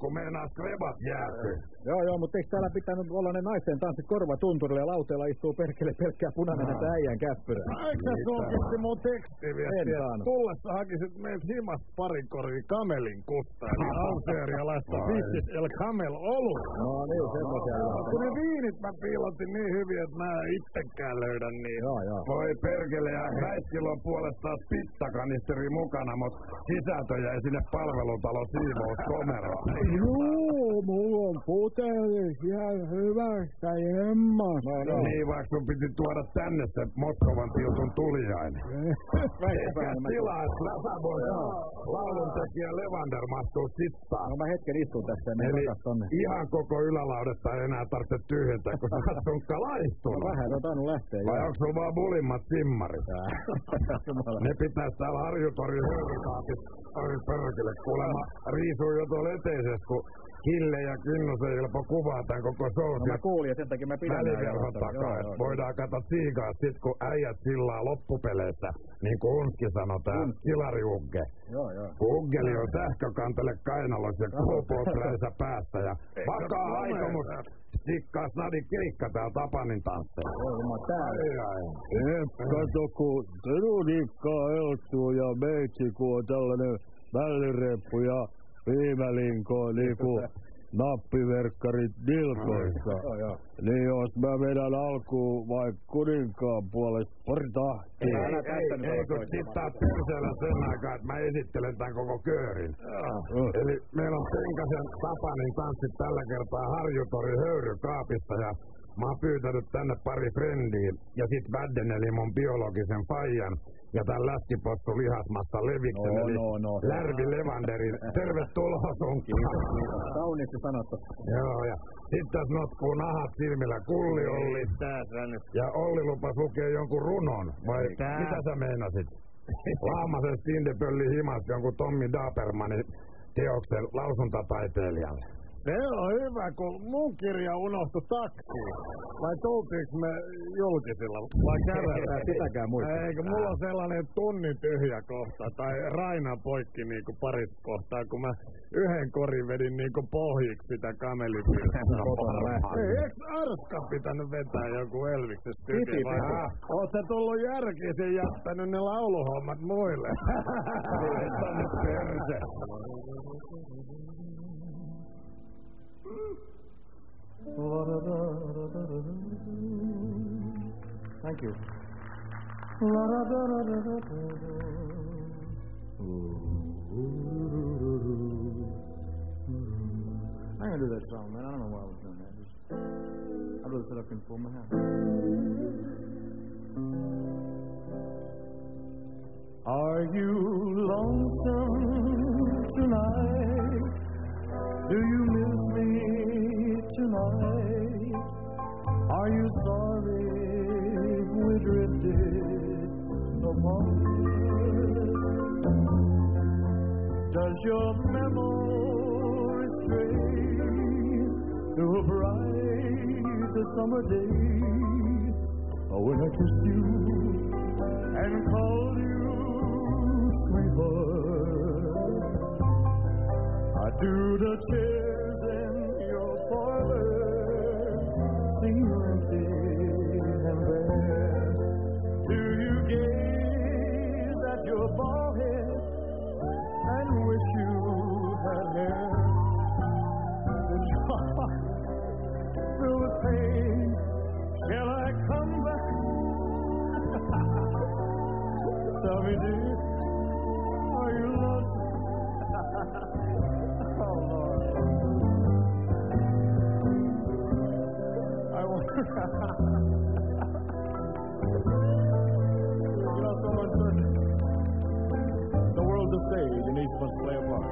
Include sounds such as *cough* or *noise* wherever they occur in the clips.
kun meinaa skrebat jääty. Joo, joo, mutta eikö täällä pitänyt olla ne naisten tanssit korvatunturille ja lauteella istuu perkele pelkkää punainen no. äijän käppyrä? Eikö sä sulkisti mun tekstiviestiä? Tullessa hakisit himasta parin kori kamelin kustaa, eli alseerialaista Bissis El Kamel ollut. No niin, semmoisia. Kun ne viinit mä piilotin niin hyvin, että mä itsekään löydän niin. Joo, joo. Voi perkele, ja Räiskillä on puolestaan pittakanisteri mukana, mutta sisältö jäi sinne palvelutalo siivous komeroon. Joo, mulla on puteli ihan hyvästä Emma. No, no. Niin, vaikka sun piti tuoda tänne se Moskovan tiltun tuliainen. *laughs* Eikä tilaa, että Läsäboy lauluntekijä Levander mahtuu sittaan. No mä hetken istun tässä, niin Eli tonne. ihan koko ylälaudetta ei enää tarvitse tyhjentää, kun sä oot sunkka laistunut. No vähän on tainnut lähteä. Vai onko sulla vaan bulimmat simmarit? *laughs* Ne pitäis täällä harjutorin höyrykaapissa. Oi perkele, kuulemma riisuu jo tuolla eteisessä, kun Hille ja Kynnus ei helppo kuvaa tämän koko No showsin. mä kuulin ja sen takia mä pidän Väliverhon takaa, että voidaan katsoa siikaa sit kun äijät sillaa loppupeleissä, niin kuin Unski sanotaan, kilariugge. Joo, joo. Kun uggeli on sähkökantele kainalos ja kuupoltreissa päästä ja vakaa aikomus sikkaa snadin keikka täällä Tapanin tansseilla. Joo, jumala, tää. Ai, ai. Eh, kato, kun Terunikka eltuu ja meitsi, kun on tällainen vällireppu ja viimelinko niinku nappiverkkarit dilkoissa. Joo, joo. Niin jos mä vedän alkuun vaikka kuninkaan puolesta pari tahtia. Ei, älä ei, tästä ei, ala kun soittamaan. sit tää perseellä sen aikaa, että mä esittelen tän koko köörin. Eli meillä on Penkasen Tapanin tanssit tällä kertaa Harjutori höyrykaapissa ja mä oon pyytänyt tänne pari frendiä ja sit Vädden eli mun biologisen faijan ja tän läskipossu lihasmassa Leviksen No, eli no, no. Lärvi Levanderin. Tervetuloa sunkin. Kauniisti sanottu. Joo, ja sit tässä notkuu nahat silmillä Kulli Olli. Ja Olli lupas lukea jonkun runon, vai Tää. mitä sä meinasit? *laughs* Laamasen Stindepölli himas jonkun Tommi Dapermanin teoksen lausuntataiteilijalle. Se on hyvä, kun mun kirja unohtui taksiin. Vai tultiinko me julkisilla vai kävellä? Sitäkään muista. Eikö mulla on sellainen tunnin tyhjä kohta, tai Raina poikki niinku parit kohtaa, kun mä yhden korin vedin niinku pohjiksi sitä *laughs* lähtee. Ei, eikö Arska pitänyt vetää joku Elviksestä Piti, tykin vai? Oot sä tullut järkisin jättänyt ne lauluhommat muille? *laughs* Tänne perse. Thank you. I'm gonna do that song, man. I don't know why I was doing that. Just, I'd rather sit up and pull my hair. Are you lonesome tonight? Do you apart? Does your memory stray to a bright summer day Or when I kissed you and called you sweetheart? I do the chairs in your parlor empty and bare? Do you gaze your bald head and wish you had hair? With pain? Shall I come back? *laughs* Me, dear, are you lonesome? *laughs* Oh, Lord. I wonder. *laughs* needs must play a part.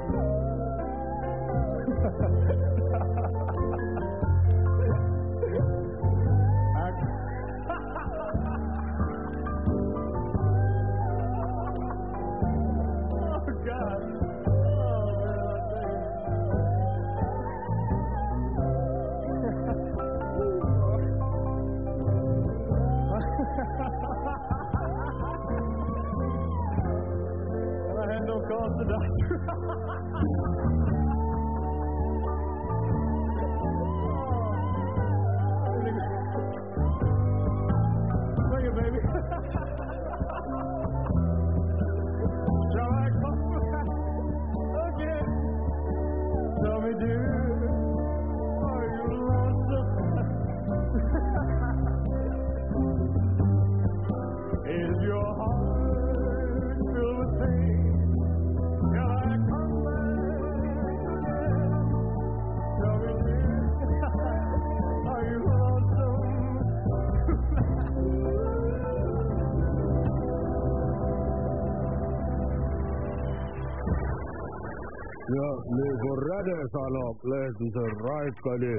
Kuin Räde sanoi, Lehtisen Raikka, niin,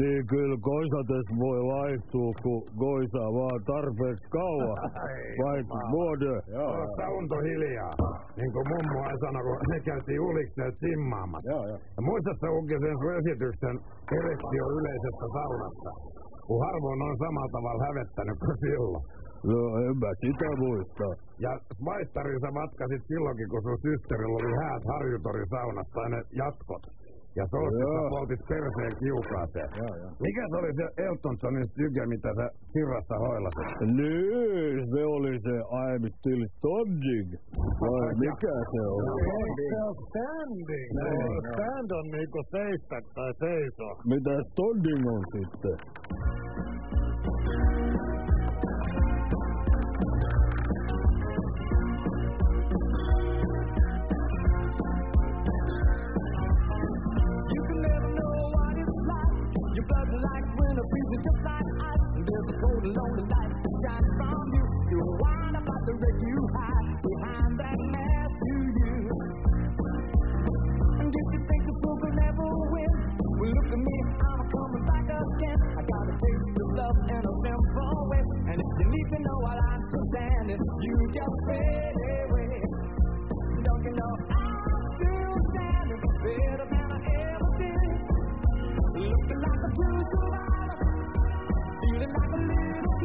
niin kyllä koisates voi laihtua, kun koisaa vaan tarpeeksi kauan. *laughs* Vaikka vuode. Joo. Sä unto hiljaa. Niin kuin mummo aina sanoi, kun me käytiin ulikseet simmaamassa. Joo, joo. Ja muistatko Uki sen sun esityksen erektio yleisestä saunassa? Kun harvoin on samalla tavalla hävettänyt kuin silloin. No en mä sitä muista. Ja maistarin sä matkasit silloinkin, kun sun systerillä oli häät Harjutorin saunassa tai ne jatkot. Ja solstissa Joo. poltit perseen kiukaaseen. Joo, joo. Mikä se oli se Elton Johnin styge, mitä sä sirrasta hoilasit? Niin, se oli se I'm still standing. Vai mikä se on? Se on standing. Joo. Stand on niinku seistä tai seisoo. Mitä standing on sitten? love in a simple way. And if you need to know what I understand, if you just fade away, don't you know I'm still standing better than I ever did? Looking like a true survivor, feeling like a little.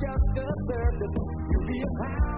Just a circus, you'd be a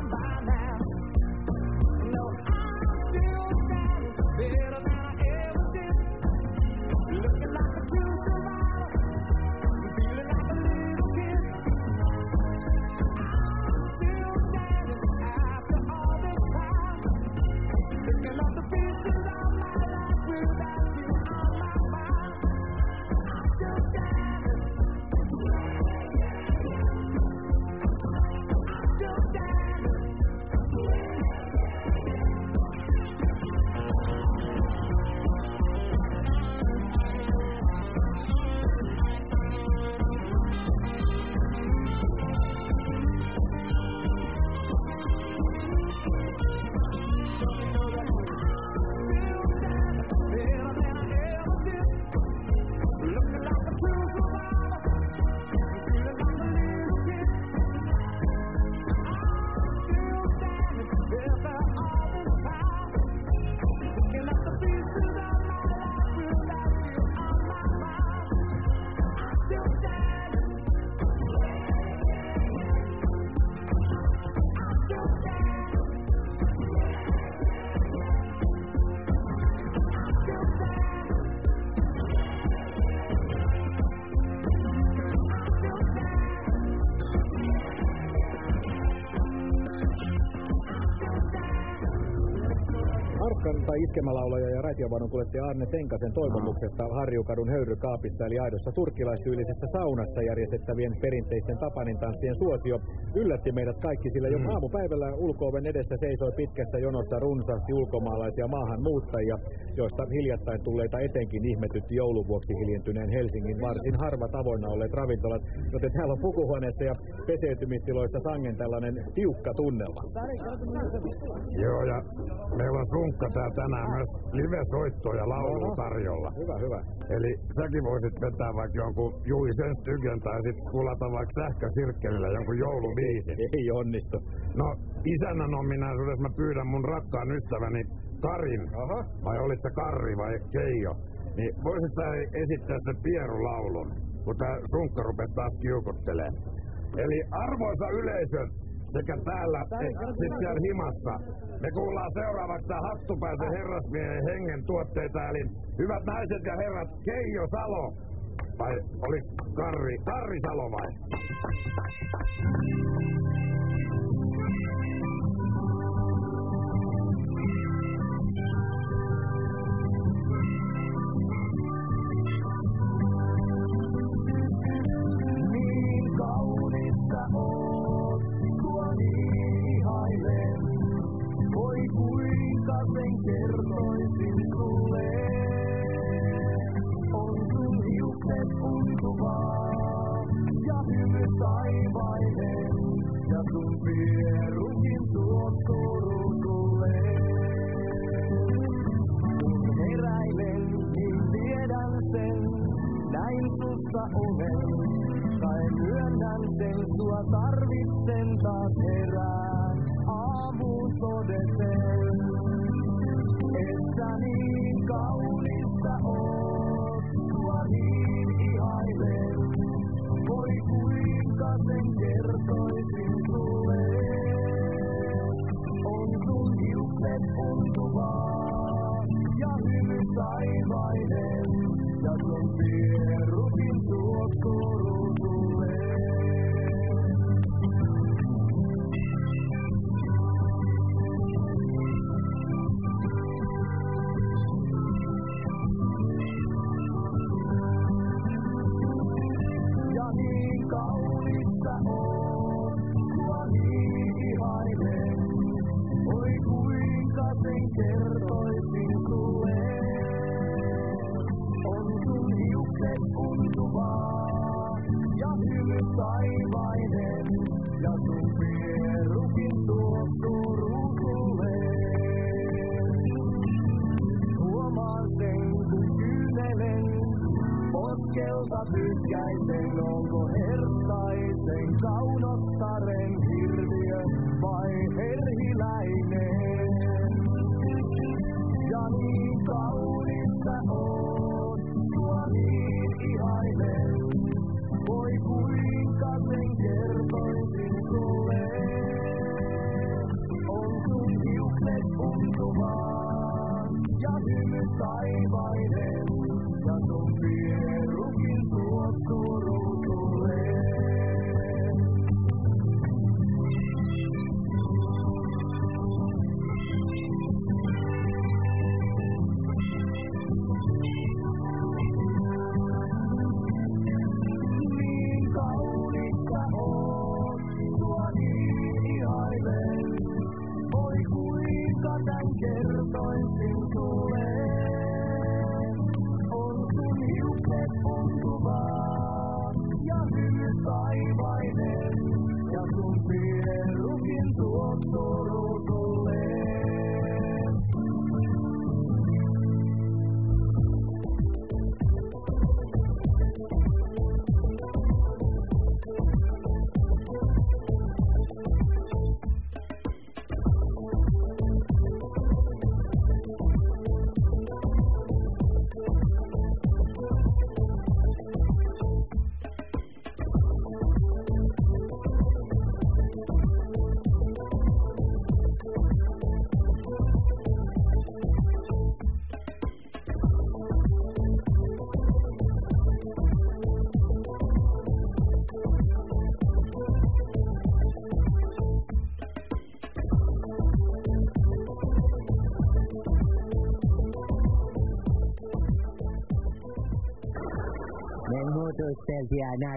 Iskemälaulaja ja radiovaunun kuljettaja Arne Tenkasen toivomuksesta Harjukadun höyrykaapissa eli aidossa turkkilaistyyllisessä saunassa järjestettävien perinteisten Tapanin tanssien suosio yllätti meidät kaikki, sillä jo aamupäivällä ulkooven edessä seisoi pitkässä jonossa runsaasti ulkomaalaisia maahanmuuttajia, joista hiljattain tulleita etenkin ihmetytti jouluvuoksi hiljentyneen Helsingin varsin harva tavoinna olleet ravintolat, joten täällä on pukuhuoneessa ja peseytymistiloissa sangen tällainen tiukka tunnelma. Joo, ja meillä on sunkka tää tänään myös live-soitto ja laulu tarjolla. Hyvä, hyvä. Eli säkin voisit vetää vaikka jonkun Jui Senstygen tai sit kulata vaikka sähkösirkkelillä jonkun joulubiisin. Ei onnistu. No, isännän ominaisuudessa mä pyydän mun rakkaan ystäväni Karin, Aha. vai olit se Karri vai Keijo, niin voisit sä esittää sen pierulaulun, kun tää sunkka rupes taas kiukuttelee. Eli arvoisa yleisö, sekä täällä että himassa, me kuullaan seuraavaksi tää hattupäisen herrasmiehen hengen tuotteita, eli hyvät naiset ja herrat, Keijo Salo, vai oli Karri, Karri Salo vai? Niin kaunista oot, sua ihailen. Voi kuinka sen kertoisin sulle. On sun hiukset untuvaa ja hymy taivainen. Ja sun pierukin tuoksu ruusulle. Kun heräilen, niin tiedän sen, näin sussa unen. Tai myönnän sen, sua tarvitsen taas aamuun todeten. Että niin kaunista oot, sua niin ihailen. Voi kuinka sen kertoisin sulle. On sun hiukset untuvaa ja hymy taivainen. Ja sun pierukin tuoksu ruusulle. Kaunottaren hirviö vai herhiläinen.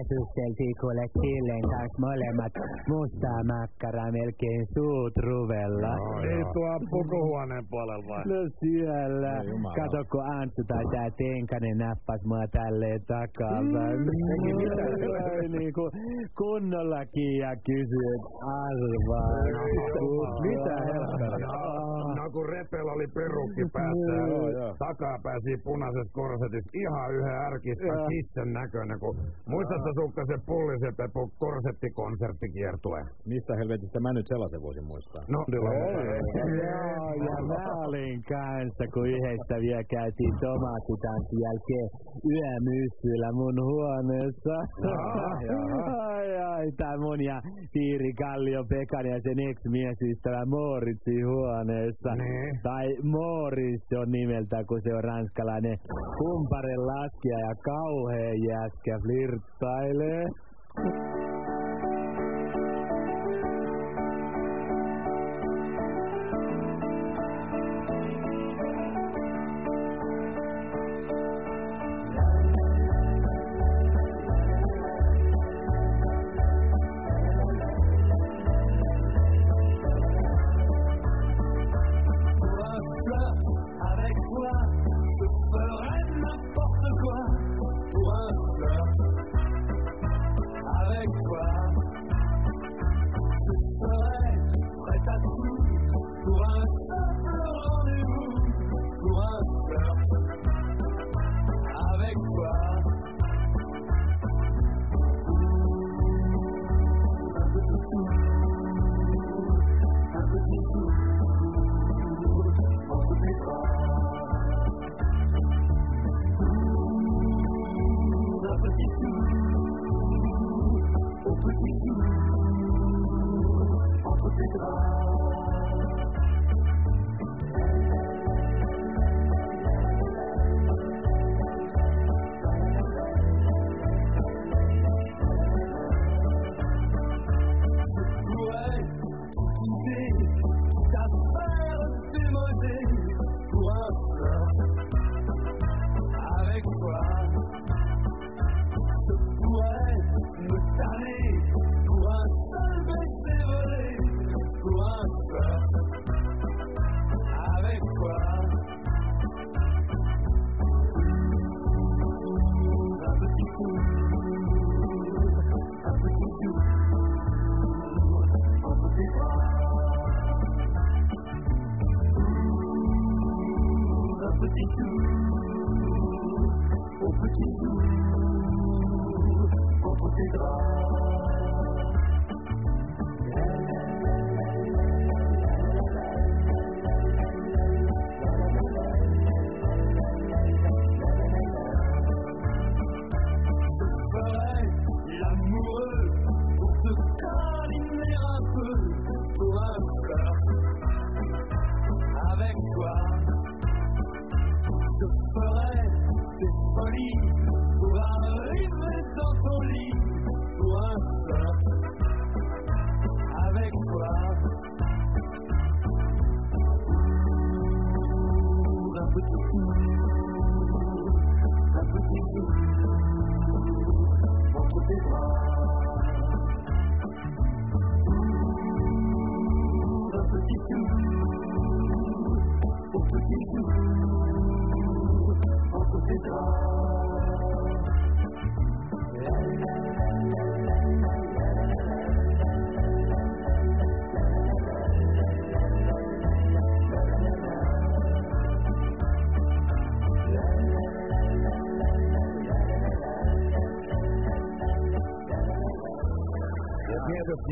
Näsysteltiin kuule Sillen kanssa molemmat mustaa makkaraa melkein suut ruvella. Ei tuo pukuhuoneen puolella vai? No siellä. Ei jumala. Kato kun Antsu tai tää Tenkanen nappas mua tälleen takapäin. Teki mitä? Ai niinku kunnollakin ja kysyi, arvaa. Mitä helkkari? No kun Repel oli perukki päässä ja Joo, joo. takapääsi punaisessa korsetissa ihan yhden ärkistä kissen näköinen, kun muistatko Sukka se pullisen Pepu korsettikonserttikiertue? Mistä helvetistä mä nyt sellaisen voisin muistaa? No, Joo, ja mä olin kanssa, kun yhdessä vielä käytiin tomaattitanssin jälkeen yömyssyllä mun huoneessa. ai ai, tää mun ja Tiiri Kallio Pekan ja sen ex-miesystävä Mooritsin huoneessa. Niin. Tai Mooris on nimeltä, kun se on ranskalainen kumparen laskija ja kauhea jäskä flirttailee. Bye,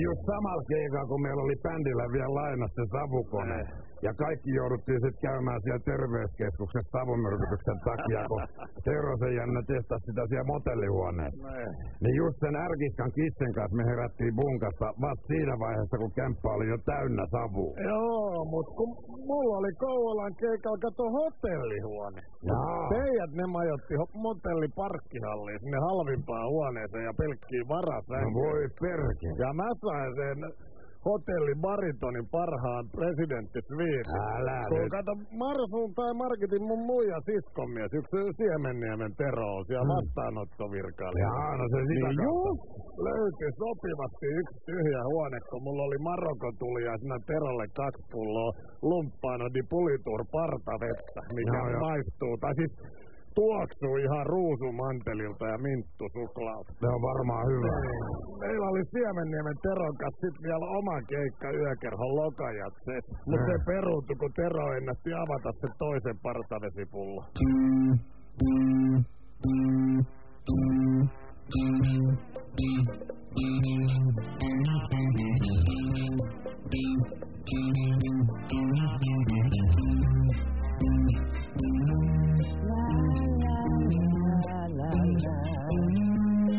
just samalla keikalla, kun meillä oli bändillä vielä lainassa se savukone. Ja kaikki jouduttiin sitten käymään siellä terveyskeskuksessa savumyrkytyksen takia, kun Teurosen Janne testasi sitä siellä motellihuoneessa. Niin just sen ärkiskan kissen kanssa me herättiin bunkasta vasta siinä vaiheessa, kun kämppä oli jo täynnä savua. Joo, mutta kun mulla oli Kouvolan keikalla kato hotellihuone. Jaa. Teijät ne majoitti ho- motelli parkkihalliin sinne halvimpaan huoneeseen ja pelkkiin No varasänkyyn. voi perkele. Ja mä sain sen hotelli Baritonin parhaan presidenttisviitin. Älä Kun nyt. kato, Marsun tai Marketin mun muija siskomies, yksi Siemenniemen Tero on siellä vastaanottovirkailija. Jaa, no se sitä Niin kautta. just löyti sopivasti yksi tyhjä huone, kun mulla oli Marokko tuli ja siinä Terolle kaksi pulloa lumppaano di pulitur partavettä, mikä joo. maistuu, tai siis tuoksuu ihan ruusumantelilta ja minttusuklaalta. Se on varmaan hyvä. Meillä oli Siemenniemen Teron kanssa sit vielä oma keikka yökerhon lokajat se. Mutta se peruutui, kun Tero ennätti avata sen toisen partavesipullon.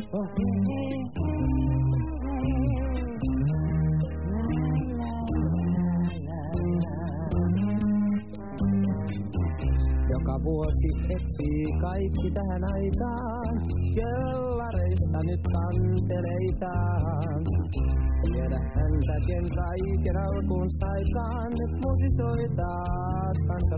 Joka vuosi etsii kaikki tähän aikaan, kellareista nyt kanteleitaan. Tiedä häntä, ken sai ikinä alkuun saikaan, nyt musisoi taas kanssa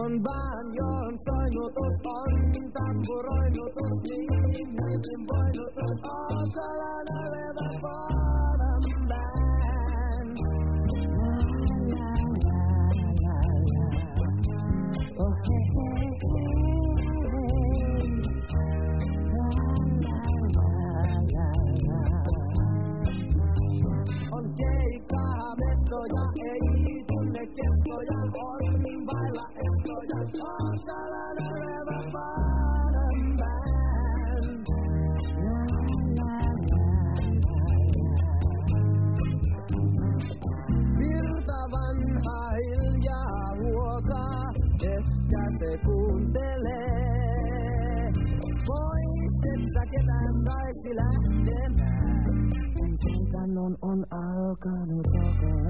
on tampuroinnutus, niin hyvin voinnutus, Osalan oleva bottom band. La, la, la, la, la. Oh, he, he, he, he. La, la, la, la, la. On keikkaa metsoja, ei kestoja, on vailla ehtoja, band. La, la, la, la, la. Virta vanha kuuntelee. Vois, että ketään saisi lähtemään. Kun on alkanut kokonaan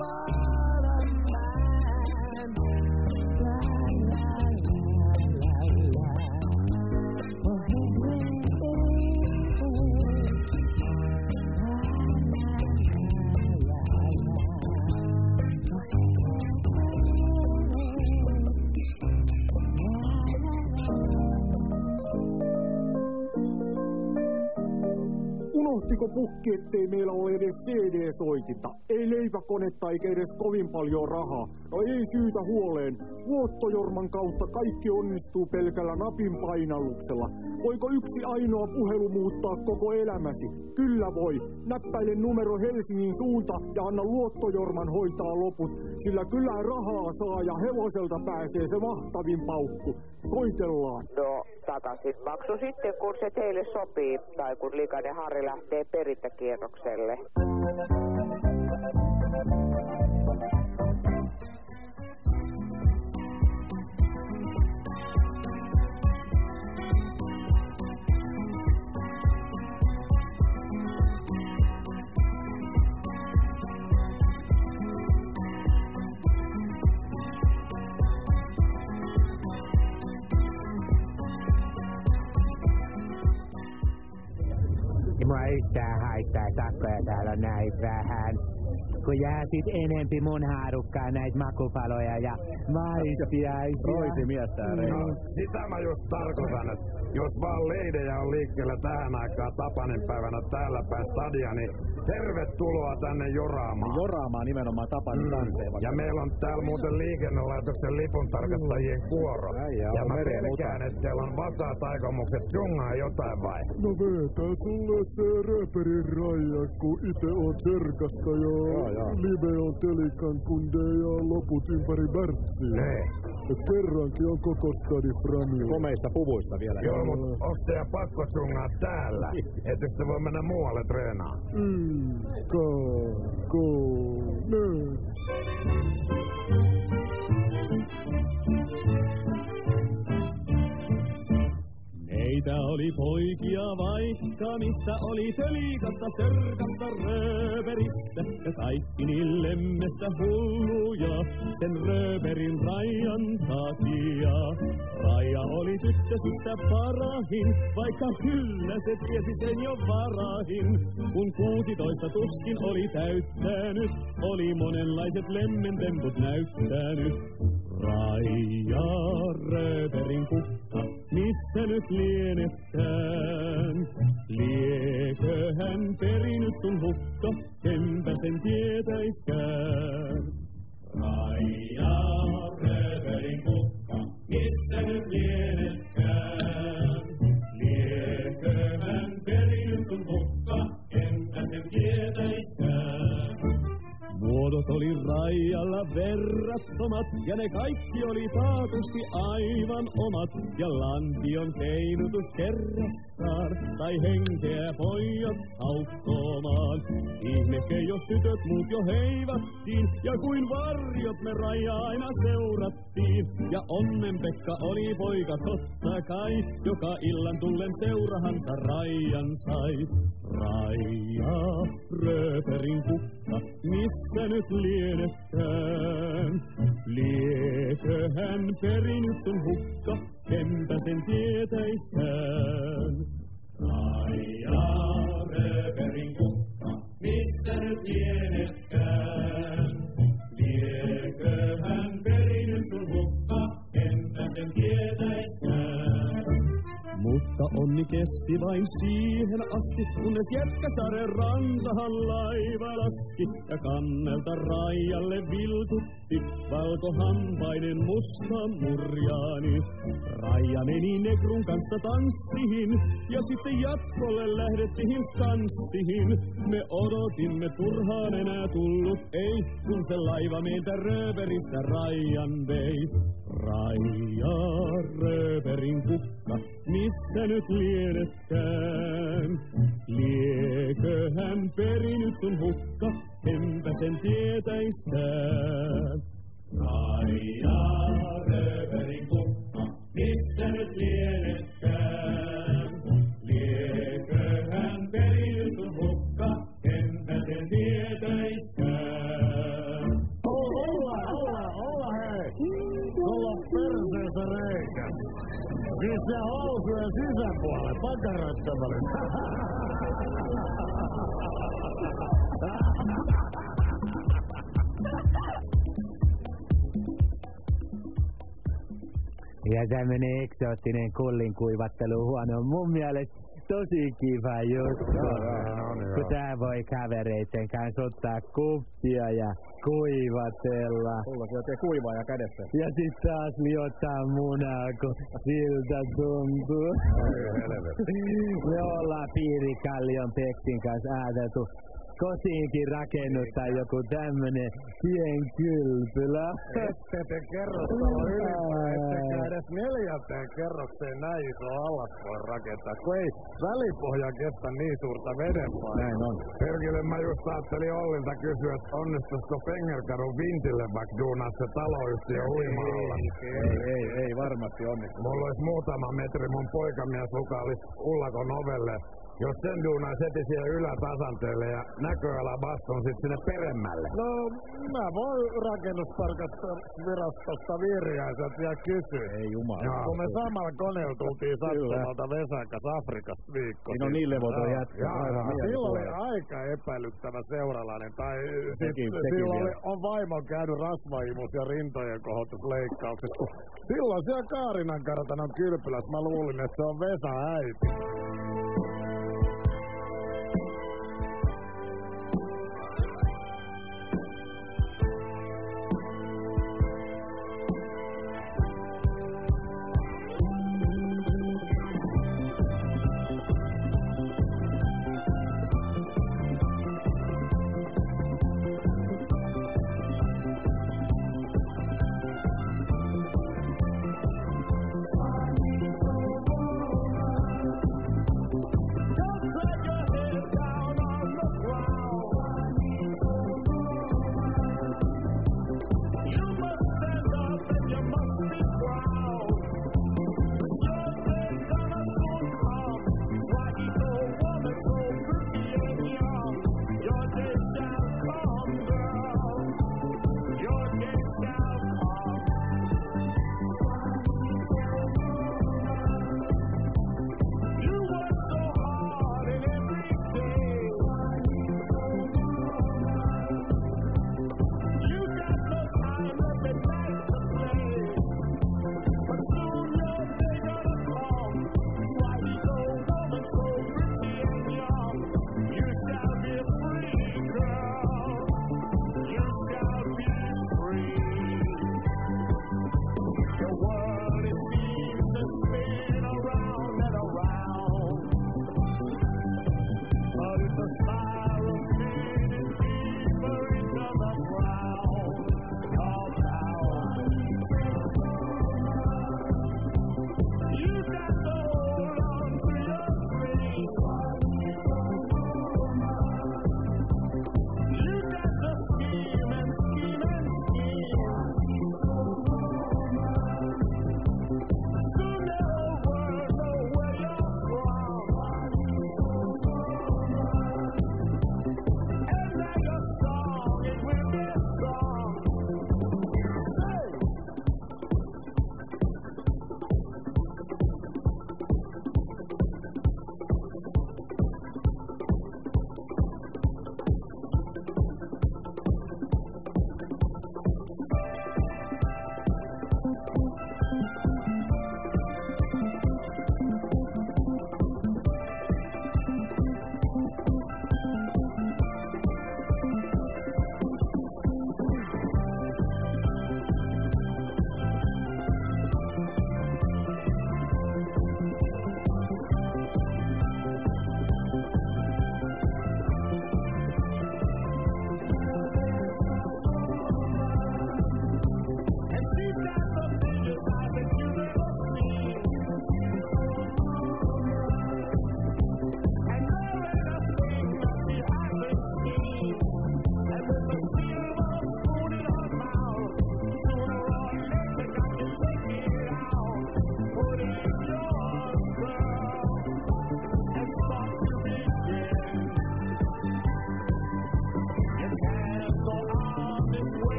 Unohtiko pukki, ettei meillä ole edes CD-soitinta? Ei leipäkonetta eikä edes kovin paljon rahaa. No ei syytä huoleen. Luottojorman kautta kaikki onnistuu pelkällä napin painalluksella. Voiko yksi ainoa puhelu muuttaa koko elämäsi? Kyllä voi. Näppäile numero Helsingin suunta ja anna Luottojorman hoitaa loput. Sillä kyllä rahaa saa ja hevoselta pääsee se mahtavin paukku. Soitellaan. No, takaisin maksu sitten, kun se teille sopii, tai kun likainen Harri lähtee perintäkierrokselle. Yhtään haittaa, sakkoja täällä näin vähän. Kun jää sit enempi mun haarukkaan näitä makupaloja ja maistiaisia. Roisi mies tää No, sitä mä just tarkoitan, että jos vaan leidejä on liikkeellä tähän aikaan Tapanin päivänä täällä päin stadia, niin tervetuloa tänne joraamaan. Joraamaan nimenomaan Tapanin Mm. tansseen. Ja meillä on täällä muuten liikennelaitoksen lipuntarkastajien kuoro. Ai jaa, ja mä pelkään, että teillä on vakaat aikomukset jungaa jotain vai? No vetää sulle se rööperin raja, kun ite on Serkasta ja Joo, joo. Live on Telikan kunde ja loput ympäri Bärtsiä. Nee. Et kerrankin on koko stadi Framilla. Komeista puvuista vielä. Joo, mut teidän pakko jungaa täällä? Ettekö te voi mennä muualle treenaan? Mm, ka, Meitä oli poikia vaikka, mistä oli telikasta, sörkasta, rööperistä ja kaikki niin lemmestä hulluja sen rööperin rajan takia. Raija oli tyttösistä parahin, vaikka kyllä se tiesi sen jo varahin. Kun kuusitoista tuskin oli täyttänyt, oli monenlaiset lemmentemput näyttänyt. Raija, rööperin kukka, missä nyt lienetään? Liekö hän perinyt sun hukka, enpä sen tietäiskään. Raija, rööperin kukka, missä nyt lienetään? Liekö Muodot oli rajalla verrattomat, ja ne kaikki oli taatusti aivan omat. Ja lantion keinutus kerrassaan, tai henkeä pojat haukkomaan. Ihmekke, jos tytöt muut jo heivattiin, ja kuin varjot me raja aina seurattiin. Ja onnen Pekka oli poika totta kai, joka illan tullen seurahansa rajan sai. Raija, rööperin kukka, missä nyt lienetään? Liekö hän perinyt sun hukka, enpä sen tietäiskään. Raija, rööperin kukka, missä nyt lienetään? Mutta onni kesti vain siihen asti, kunnes Jätkäsaaren rantahan laiva laski ja kannelta rajalle vilkutti valkohampainen musta murjaani. Raija meni Negrun kanssa tanssiin ja sitten jatkolle lähdettiin stanssiin. Me odotimme turhaan enää tullut ei, kun se laiva meiltä rööperistä Raijan vei. Raija, rööperin kukka, missä nyt lienetään? Liekö hän perinyt sun hukka, enpä sen tietäiskään. Raija, rööperin kukka, missä nyt lienetään? Liekö hän perinyt sun hukka, enpä sen tietäiskään. Olla, olla, olla hei! Olla perseessä reikä. Missä housujen sisäpuolelle, pakarattomalle. *laughs* Ja tämmönen eksoottinen kullin kuivattelu huono on mun mielestä tosi kiva juttu. Kun tää voi kavereiden kanssa ottaa kuppia ja kuivatella. Sulla syötee kuivaa ja kädessä. Ja sit taas liottaa munaa, kun siltä tuntuu. Me ollaan Piirikallion Pektin kanssa ajateltu kotiinkin rakennuttaa joku tämmönen pienkylpylä. Ette te kerrostalo ylimpää, ettekä edes neljänteen kerrokseen näin iso allas voi rakentaa, kun ei välipohja kestä niin suurta vedenpainoa. Näin on. Perkele, mä just ajattelin Ollilta kysyä, että onnistuisiko Pengerkadun vintille vaikka duunaa se taloyhtiö uimalla. Ei, ei, ei varmasti onnistu. Mulla olisi muutama metri mun poikamies Luka olisi Ullakon ovelle jos sen duunaa heti siihen ylätasanteelle ja näköala baston sit sinne peremmälle? No, mä voin rakennustarkastusvirastosta Virjaiselta ja kysyä. Ei jumala. Joo. Kun me samalla koneella tultiin sattumalta Vesakas Afrikasta viikko Siinä on niin levoton jätkä. Silloin oli aika epäilyttävä seuralainen. Tai sit, Sekin- sekin silloin oli, on vaimo käynyt rasvaimus ja rintojen kohotusleikkauksessa. Kun silloin siellä Kaarinan kartanon kylpylässä mä luulin, että se on Vesa äiti.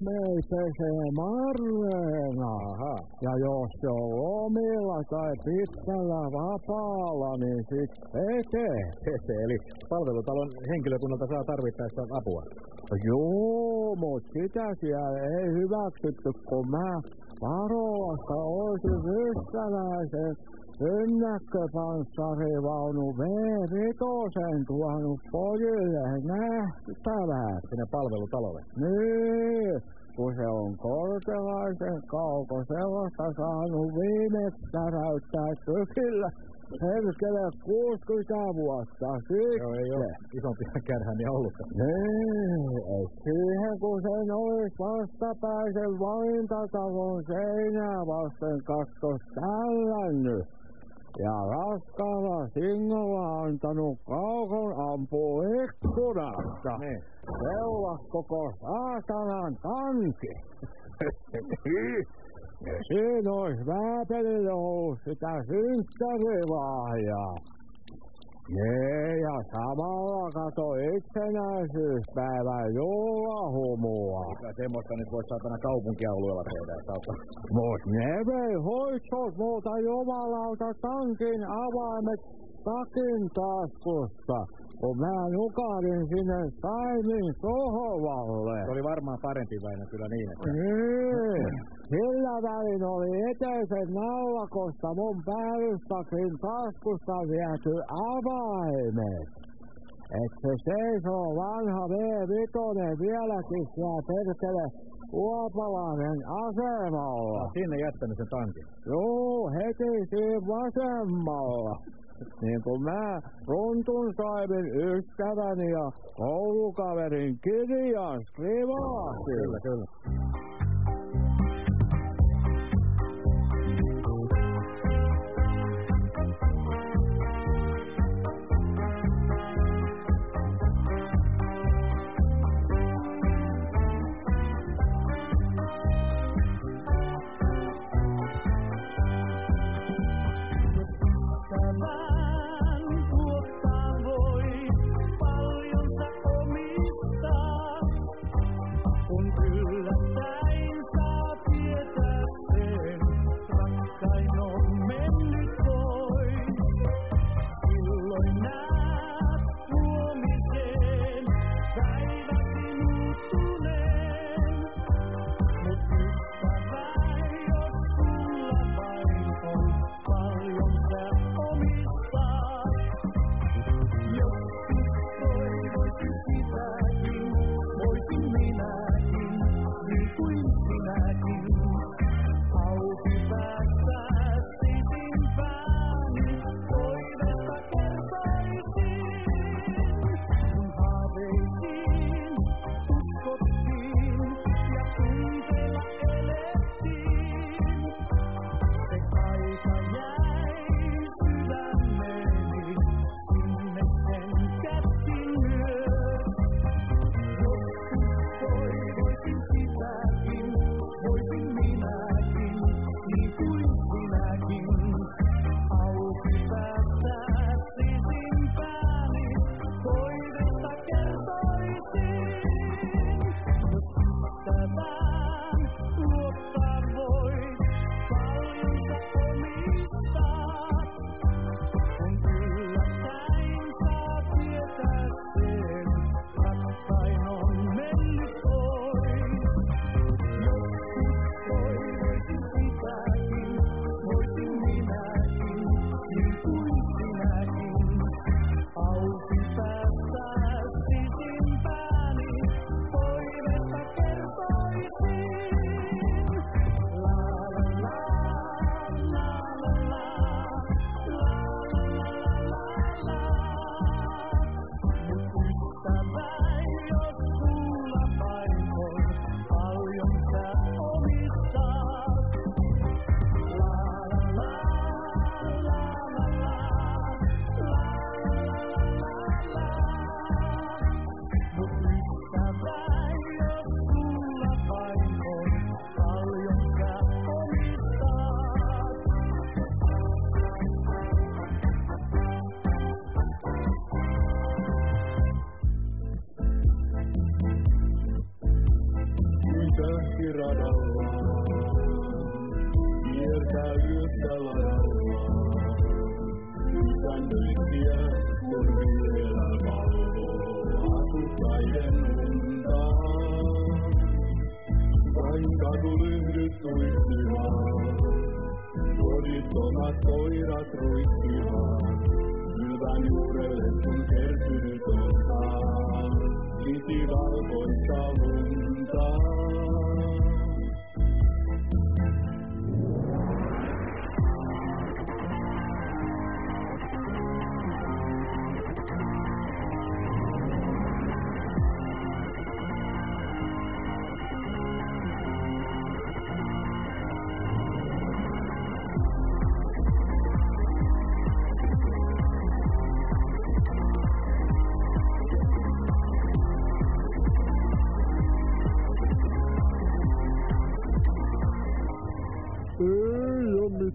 Munat mei pesee marreena. Aha. Ja jos se on lomilla tai pitkällä vapaalla, niin sit pesee. Pese, eli palvelutalon henkilökunnalta saa tarvittaessa apua. Joo, mut sitä siellä ei hyväksytty, kun mä Parolasta olisin ystäväisen rynnäkköpanssarivaunu V5 tuonut pojille nähtävät. Sinne palvelutalolle. Niin, kun se on kortelaisen kauko sellaista saanut viimeksi täräyttää tykillä. Perkele 60 vuotta sitten. Joo, ei ole isompi kärhäniä ollutkaan. Niin, ei siihen kun sen olisi vastapäisen valintatalon seinää vasten kattos tällännyt. Ja raskaalla singolla antanut kaukon ampuu ikkunasta. Niin. Seula koko saatanan tanki. *laughs* siinä olisi vääpelille ollut sitä synttärivahjaa. Ja samalla kato itsenäisyyspäivän juhlahumua. Kyllä semmoista nyt voisi saatana kaupunkialueella tehdä. että Mut ne vei hoitsot multa jumalauta tankin avaimet takin taskusta, kun mä nukahdin sinne Saimin sohvalle. Se oli varmaan parempi Väinö kyllä niin, että... Niin, sillä välin oli eteisen naulakosta mun päällystakin taskusta viety avaimet. Et se seisoo vanha V5 vieläkin siellä perkele Uopalainen asemalla. Sinne jättänyt sen tankin. Joo, heti siinä vasemmalla. Niin kuin mä runtun saimin ystäväni ja koulukaverin kirjan skrivaasin. Kyllä, kyllä.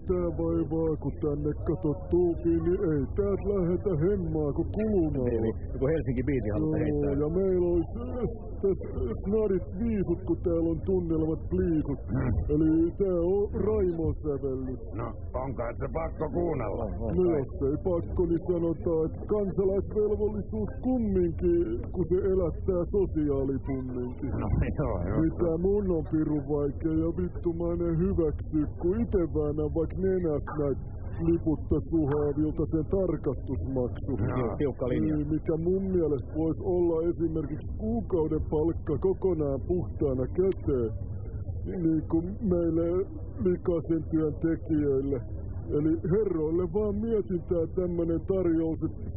Mitään vaivaa, kun tänne katot tuupiin, niin ei täältä lähetä hemmaa kuin kulumalla. Eli joku Helsinki biisi haluta heittää. Ja meillä olisi snarit viisut, kun täällä on tunnelmat pliisut. Eli tää on Raimo sävellys. No, onkaan se pakko kuunnella. No jos ei pakko, niin sanotaan, että kansalaisvelvollisuus kumminkin, kun se elättää sosiaalipunninkin. No joo, joo. Mitä mun on pirun vaikea ja vittumainen hyväksy, kun ite väännän vaikka nenäs näitä liputta suhaavilta sen tarkastusmaksu. Tiukka linja. Niin, mikä mun mielestä voisi olla esimerkiksi kuukauden palkka kokonaan puhtaana käteen. Niin kuin meille likaisen työn tekijöille. Eli herroille vaan mietintää tämmönen tarjous, että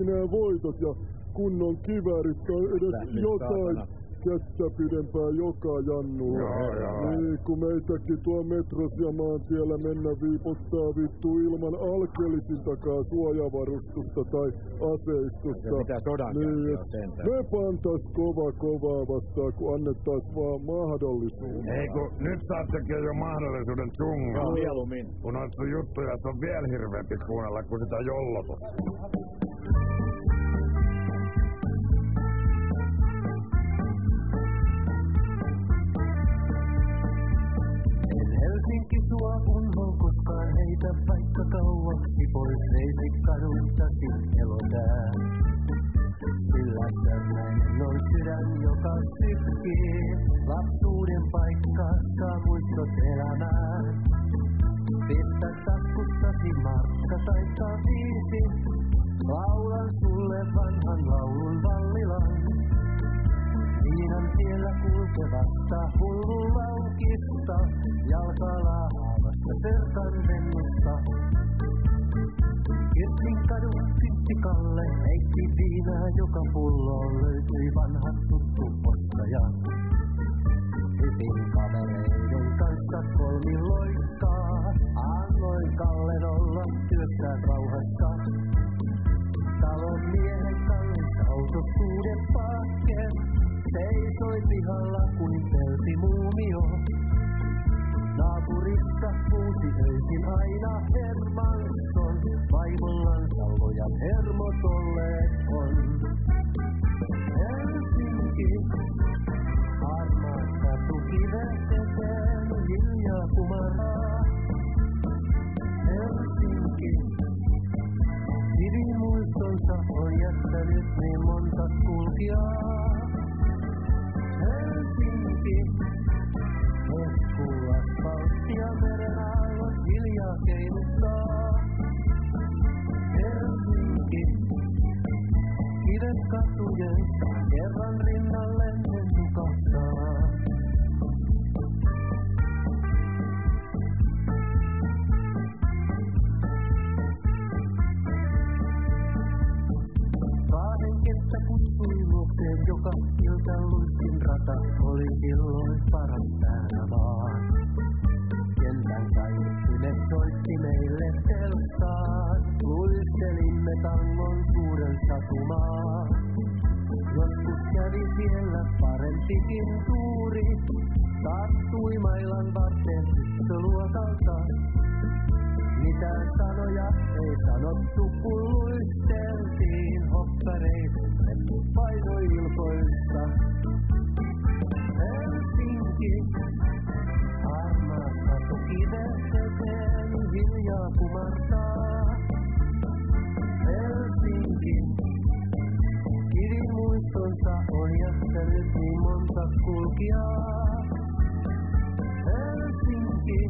50-50 nämä voitot ja kunnon kiväärit tai edes Lähti jotain saatana. Kättä pidempää joka jannulla. Joo, joo. Niin, kun meitäkin tuo metros ja maantiellä mennä viipottaa vittu ilman alkeellisintakaan suojavarustusta tai aseistusta. Ja mitä sodankäyntiä niin, me pantais kova kovaa vastaan, kun annettais vaan mahdollisuus. Ei kun nyt saat tekee jo mahdollisuuden tsungaa. Joo, mieluummin. Kun on juttuja, se on vielä hirveämpi kuunnella kuin sitä jollotusta. Sua unho koskaan heitä vaikka kauaksi pois veisi kaduttasi elotää. Sillä tällainen on sydän, joka sykkii lapsuuden paikka saa muistot elämään. Pistä taskustasi markka taikka viisi, laulan sulle vanhan laulun vallilan. Viinan tiellä kulkevasta pihalla kuin pelti muumio. Naapurissa huusi öisin aina Hermansson, vaimollaan sauvojan hermot olleet on. Helsinki, harmaat katukivet eteen hiljaa kumaraa. Helsinki, Kivimuistonsa on jättänyt niin monta kulkijaa. Helsinki, hehkuu asfalttia meren aallot hiljaa keinuttaa. Helsinki, nukkumaan. Jotkut kävi siellä parempikin tuuri, tarttui mailan varten tyttöluokalta. Mitään sanoja ei sanottu, kun luisteltiin hoppareille painoilkoissa. Helsinki, harmaassa tukiverkkojen hiljaa kumartaa. On jättänyt niin monta kulkijaa. Helsinki,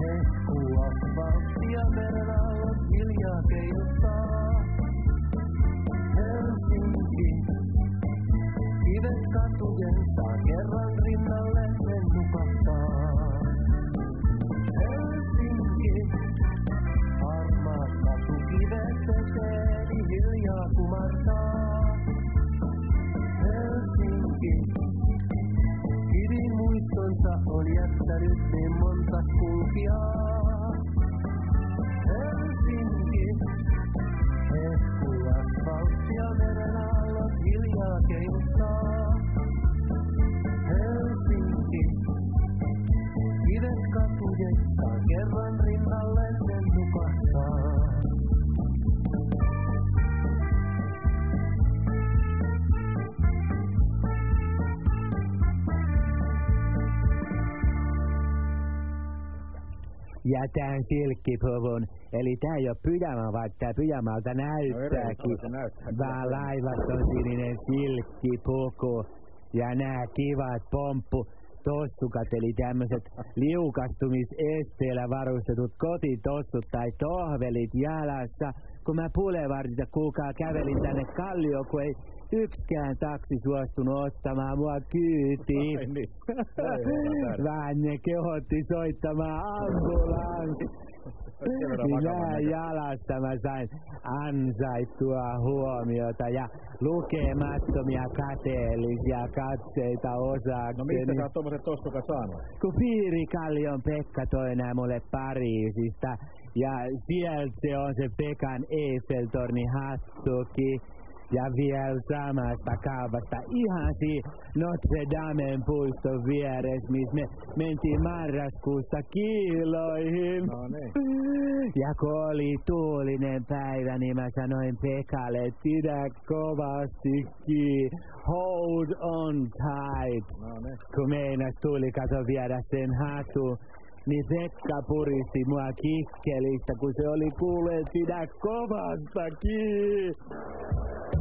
hehkuu asfalttia meren alla hiljaa keijuttaa. Helsinki, kivet katujen saa kerran rinnalle sen nukahtaa. Helsinki, harmaat katukivet peseeni hiljaa kumartaa. Kivimuistonsa on jättänyt niin monta kulkijaa. Helsinki, hehkuu asfalttia meren alla hiljaa keittaa. Ja tämän silkkipuvun, eli tää ei ole pyjama, vaikka tää pyjamalta näyttääkin. se näyttää. Vaan laivassa on sininen silkkipuku ja nämä kivat pomppu tossukat, eli tämmöiset *laughs* liukastumisesteellä varustetut kotitossut tai tohvelit jalassa. Kun mä Boulevardista kuulkaa kävelin tänne Kallio, kun ei yksikään taksi suostunut ottamaan mua kyytiin. Ai niin. *laughs* Vaan ne kehotti soittamaan ambulanssi. Näköistä. jalasta mä sain ansaittua huomiota ja lukemattomia kateellisia katseita No mistä sä oot tommoset tossukat saanut? kun Piirikallion Pekka toi nää mulle Pariisista ja sieltä se on se Pekan Eiffeltorni hattukin ja vielä samasta kaupasta ihan siinä Notre Damen puiston vieressä, missä me mentiin marraskuussa kiiloihin. No niin. Ja kun oli tuulinen päivä, niin mä sanoin Pekalle, että pidä kovasti kiinni, hold on tight No niin. kun meinas tuli kato viedä sen hatu, niin Pekka puristi mua kikkelistä, kun se oli kuullut, pidä kovasta kiinni.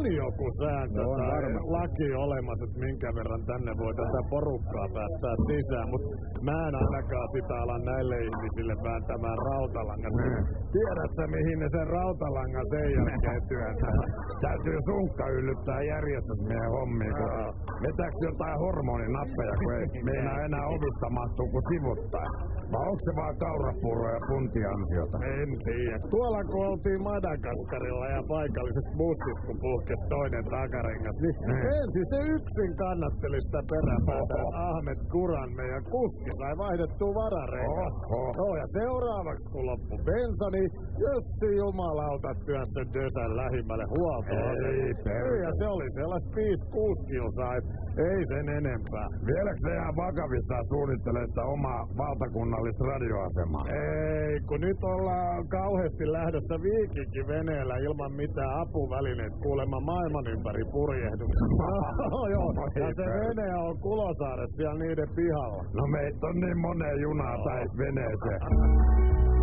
On joku sääntö No tai varmasti. laki olemassa, että minkä verran tänne voi tätä porukkaa päästää sisään, mutta mä en ainakaan sitä ala näille ihmisille vääntämään rautalangan. Tiedät sä, mihin ne sen rautalangan sen jälkeen työntää? Täytyy sunkka yllyttää järjestysmiehen hommiin, kun vetääks jotain hormoninappeja, kun ei *laughs* meinaa enää ovista mahtuu kuin sivuttain. Vai onko se vaan kaurapuuroa ja puntiansiota? En tiedä. Tuolla kun oltiin Madagaskarilla ja paikallisessa bussissa, kun puhkesi toinen takarengas, niin ensin se yksin kannatteli sitä peräpäätä. Ahmed Kuran, meidän kuski, sai vaihdettua vararengas. Joo, ja seuraavaksi kun loppu bensa, niin Jussi jumalauta työnsi sen Dösän lähimmälle huoltoon. Ei, ja se oli sellaista 5-6 kilsaa, ei sen enempää. Vieläkö se ihan vakavissaan suunnittelee sitä omaa valtakunnallista radioasemaa? Ei, kun nyt ollaan kauheasti lähdössä viikinkin veneellä ilman mitään apuvälineet kuulemma maailman ympäri purjehduksessa. *laughs* Joo, ja se vene on Kulosaaressa siellä niiden pihalla. No meitä on niin moneen junaa tai veneeseen. *laughs*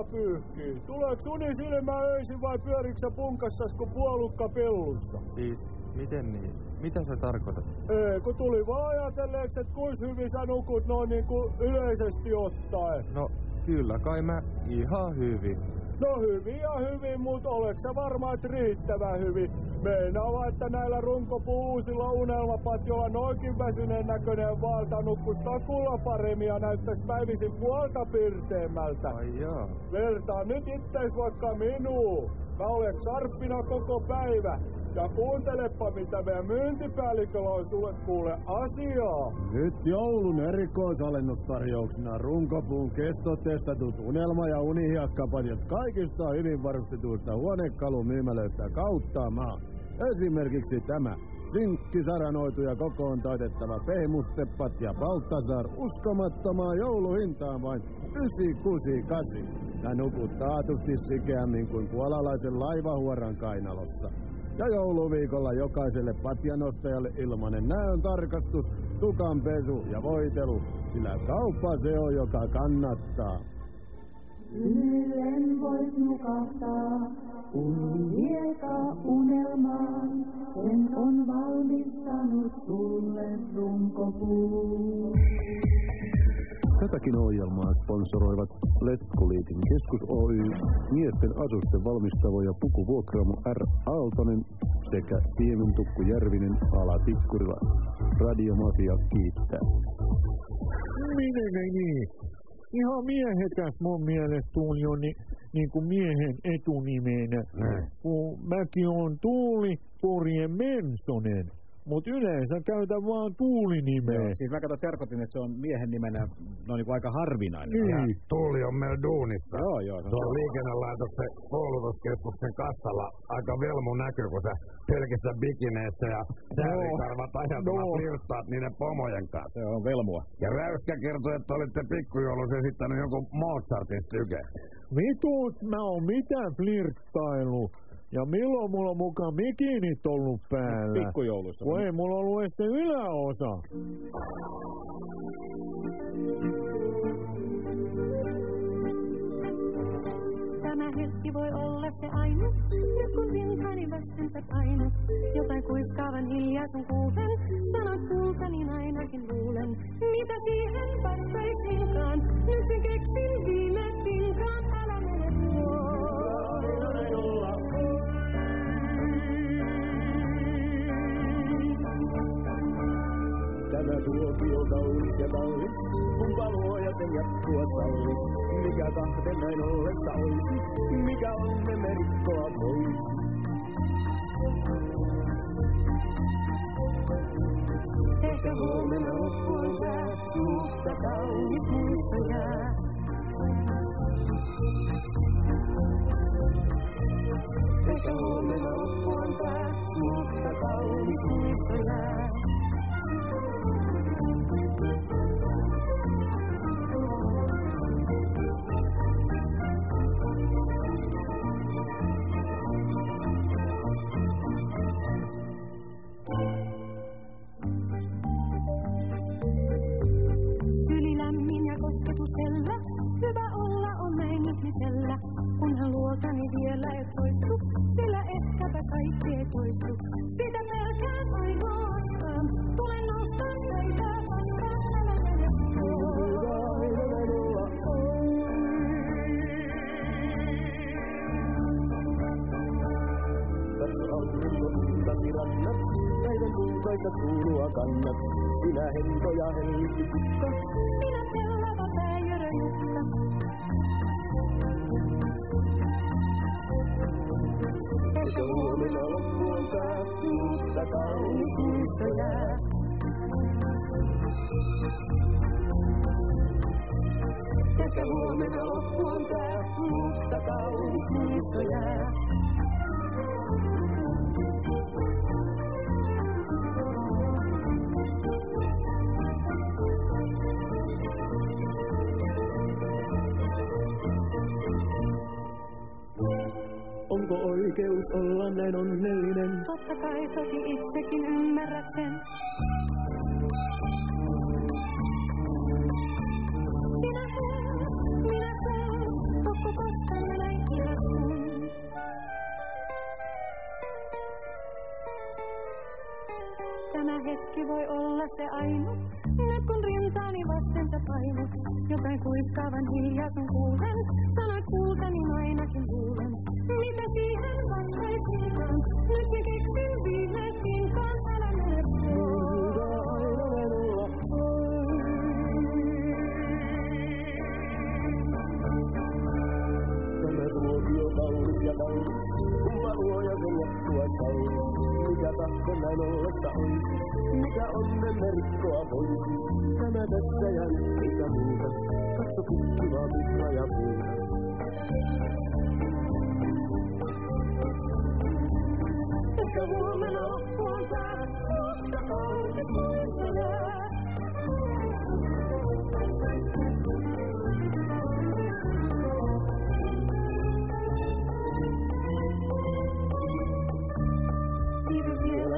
Sulla pyyhkii? Tuleeks uni silmään öisin vai pyöriksä punkassas kun puolukka pellussa? Siis, miten niin? Mitä sä tarkoitat? Ei, kun tuli vaan ajatelleeks, et kuis hyvin sä nukut noin niinku yleisesti ottaen. No, kyllä kai mä ihan hyvin. No hyvin ja hyvin, mut oleks sä varma, et riittävän hyvin? Meinaa että näillä runkopuuusilla unelmapatjoilla noinkin väsyneen näköinen valta nukkus takulla paremmin ja näyttäis päivisin puolta pirteemmältä. Ai jaa. Vertaa nyt itteis vaikka minuu. Mä olen sarppina koko päivä. Ja kuuntelepa, mitä meidän myyntipäälliköllä on sulle kuule asiaa. Nyt joulun erikoisalennustarjouksena runkopuun kestotestatut unelma- ja unihiakkapanjat kaikista hyvin varustetuista huonekalumyymälöistä kautta maa. Esimerkiksi tämä Sinkki ja kokoon taitettava pehmusteppat ja Baltasar uskomattomaan jouluhintaan vain 968. Ja nukut taatusti sikeämmin kuin puolalaisen laivahuoran kainalossa. Ja jouluviikolla jokaiselle patjanostajalle ilmanen näön tarkastus, tukanpesu ja voitelu, sillä kauppa se on, joka kannattaa. Yhden voit nukahtaa, kun hieka unelmaan, sen on valmistanut sulle runkopuu. Tätäkin ohjelmaa sponsoroivat Letkuliitin keskus Oy, miesten asusten valmistavo ja pukuvuokraamo R. Aaltonen sekä Siementukku Järvinen ala Tikkurila. Radiomafia kiittää. Minne niin? Ihan miehekäs mun mielestä Tuuli on ni, niin kuin miehen etunimenä. Mm. Kun mäkin on Tuuli Porje Mensonen. Mut yleensä käytän vaan Tuuli-nimeä. Joo, siis mä katsoin, tarkoitin, että se on miehen nimenä no niin kuin aika harvinainen. Niin. Tuuli on meillä duunissa. Joo, joo. Se on liikennelaitoksen koulutuskeskuksen kassalla aika velmu näkyy, kun sä pelkissä bikineissä ja säärikarvat Joo. flirttaat niiden pomojen kanssa. Se on velmua. Ja Räyskä kertoi, että olitte pikkujoulussa esittänyt jonkun Mozartin styke. Vitut, mä oon mitään flirttailu. Ja milloin mulla on mukaan mikinit ollut päällä? Pikkujoulussa. Kun ei mulla ollut edes se yläosa. Tämä hetki voi olla se ainut, nyt kun rintaani vasten sä painat. Jotain kuiskaavan hiljaisun kuulen, sanat kultani ainakin luulen. Mitä siihen vastaisinkaan, ja kallis, kun valvoja sen jatkua salli. Mikä tahte näin ollessa olisi, mikä onnemme rikkoa voisi. Ehkä kaunis muisto jää. Onko oikeus olla näin onnellinen? Totta kai toki itsekin ymmärrät sen. voi olla se ainut, nyt kun rintaani vasten sä painat. Jotain kuiskaavan hiljaisun kuulen, sanat kultani ainakin luulen. Mitä siihen vastaisinkaan, nyt mä keksin mene pois. Tämä tuokio kaunis ja kaunis, kun valvoja sen jatkua salli. Mikä tahte näin ollessa olisi, mikä onnemme rikkoa voisi. tahko näin ollessa on. Mikä onnenne rikkoa voisi, tämä tässä ja nyt eikä muuta. Katso kukkivaa vihra ja puuta. Ehkä huomenna loppuun saa, mutta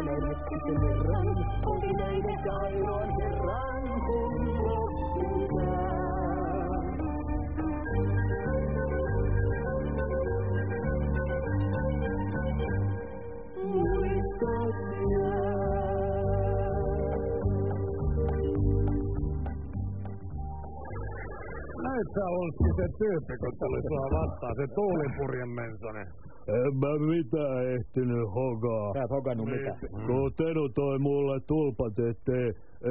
kaunis muistelee. Kiitos vielä näin hetkisen verran, oli näiden ainoan herran, kun Näet sä Onski se tyyppi, kun tuli sua vastaan, se tuulipurjen mensonen. En mä mitään ehtinyt hogaa. Sä et hogannut mitään. Kun Tenu toi mulle tulpat, ettei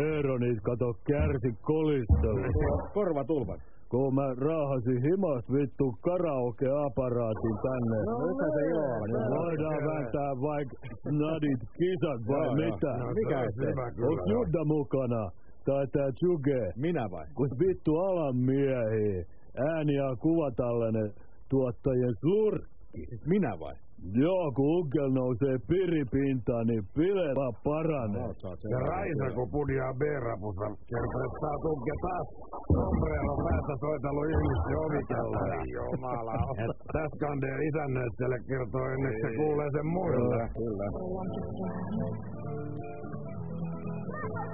Eeronit kato kärsi kolistella. Korva tulpan. Kun mä raahasin himas vittu karaoke-aparaatin tänne. No, nythän se. Joo. Voidaan vääntää vaikka nadit kisat vai Joo, joo. mitä? No, Mikä se Onks. Judda mukana? Tai tää Juge? Minä vai? Kun vittu alan miehiä, ääni ja kuvatallenne tuottajien slurkki. Minä vai? Joo, kun ukkel nousee piripintaan, niin bile vaan paranee. No, Ja. Raisa, kun pudiaa B-rapussa, kertoo, että saa tukke taas sombrero päästä soitellut ihmisten ovikelloa. Ei jumala. Tässä kandee isännöitselle kertoo ennen se kuulee sen muille. Kyllä. Woo!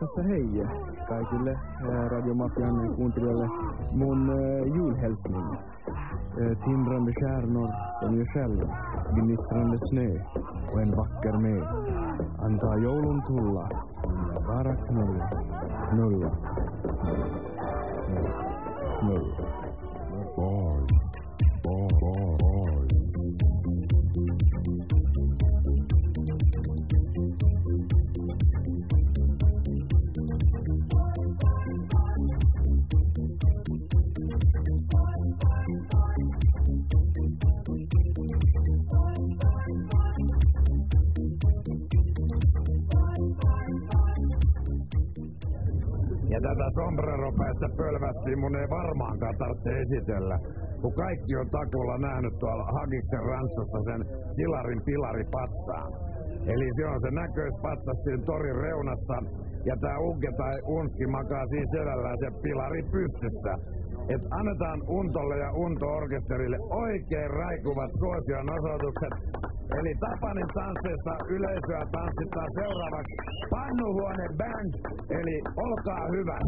Tässä hei kaikille eh, Radiomafian kuuntelijoille. Mun eh, äh, julhälsning. Äh, eh, tindrande stjärnor som gör själv, gnistrande snö och en vacker med. Antaa joulun tulla bara knulla, knulla, knulla, knulla. Esitellä, kun kaikki on takulla nähnyt tuolla Hagiksen rantsussa sen Silarin pilaripatsaan. Eli se on se näköispatsas siinä torin reunassa, ja tää Ugge tai Unski makaa siinä selällään se pilari pystyssä. Et annetaan Untolle ja Unto-orkesterille oikein raikuvat suosion osoitukset. Eli Tapanin tansseissa yleisöä tanssittaa seuraavaksi Pannuhuone Band, eli olkaa hyvä.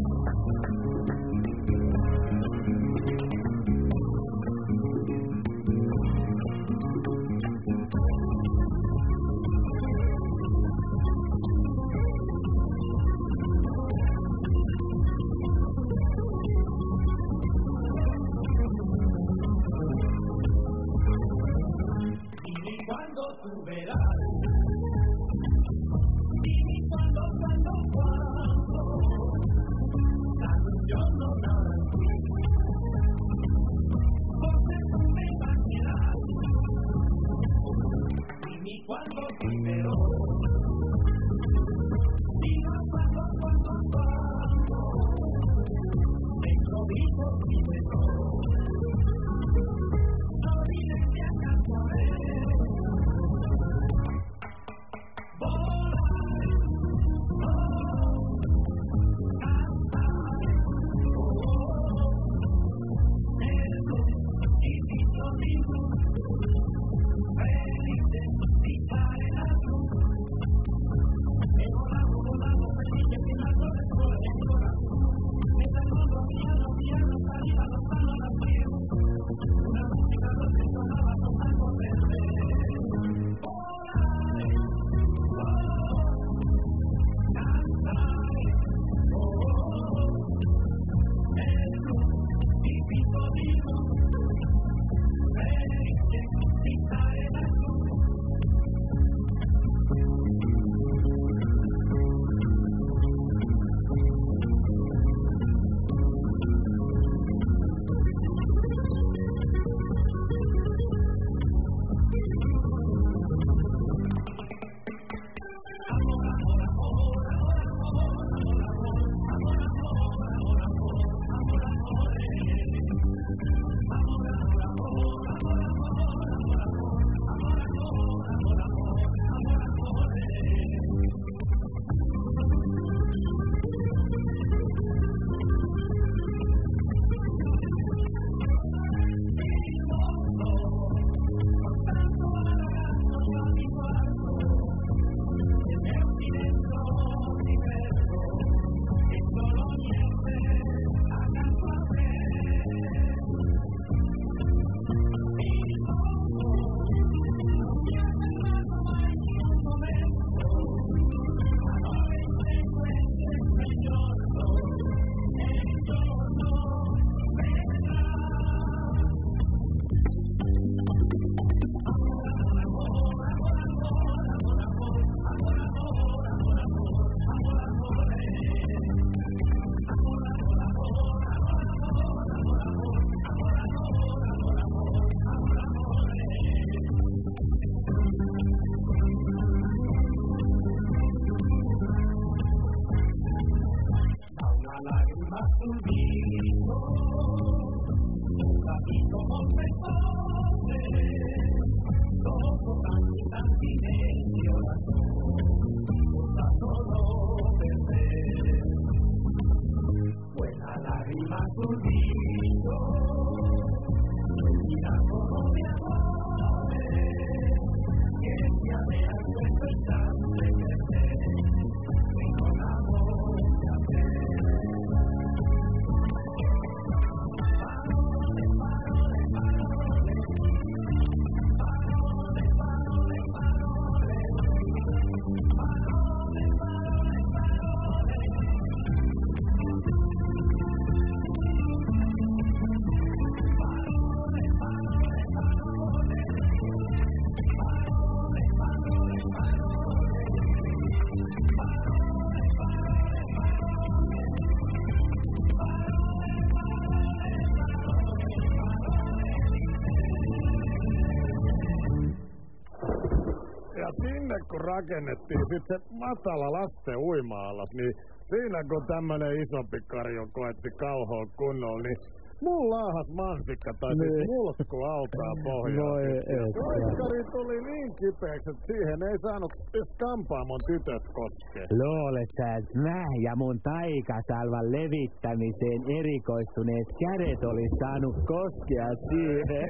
Rakennettiin sit se matala lasten uima-alas, niin siinä kun tämmönen isompi karjo koetti kauhoa kunnolla, niin mulla laahas mansikka tai siis Niin. mulkku altaan pohjaan. Ja et. Toikkari tuli niin kipeäksi, että siihen ei saanut edes kampaamon tytöt koskea. Luulet sä, että mä ja mun taikasalvan levittämiseen erikoistuneet kädet oli saanut koskea siihen.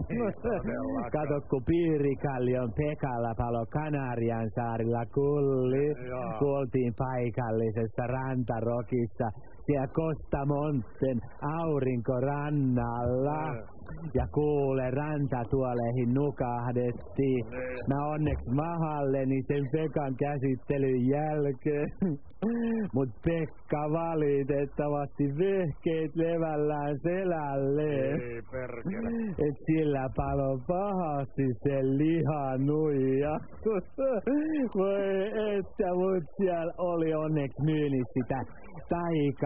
Kato, kun Piirikallion Pekalla palo Kanarian saarilla kulli. Joo. Kuoltiin paikallisessa rantarokissa siellä Kostamonten aurinkorannalla. Ja kuule, rantatuoleihin nukahdettiin. Mä onneksi mahalleni sen Pekan käsittelyn jälkeen. *laughs* Mut Pekka valitettavasti vehkeet levällään selälleen. Ei perkele. *laughs* Et sillä palo pahasti se lihanuija. *laughs* Voi että, mut siellä oli onneksi myynnissä sitä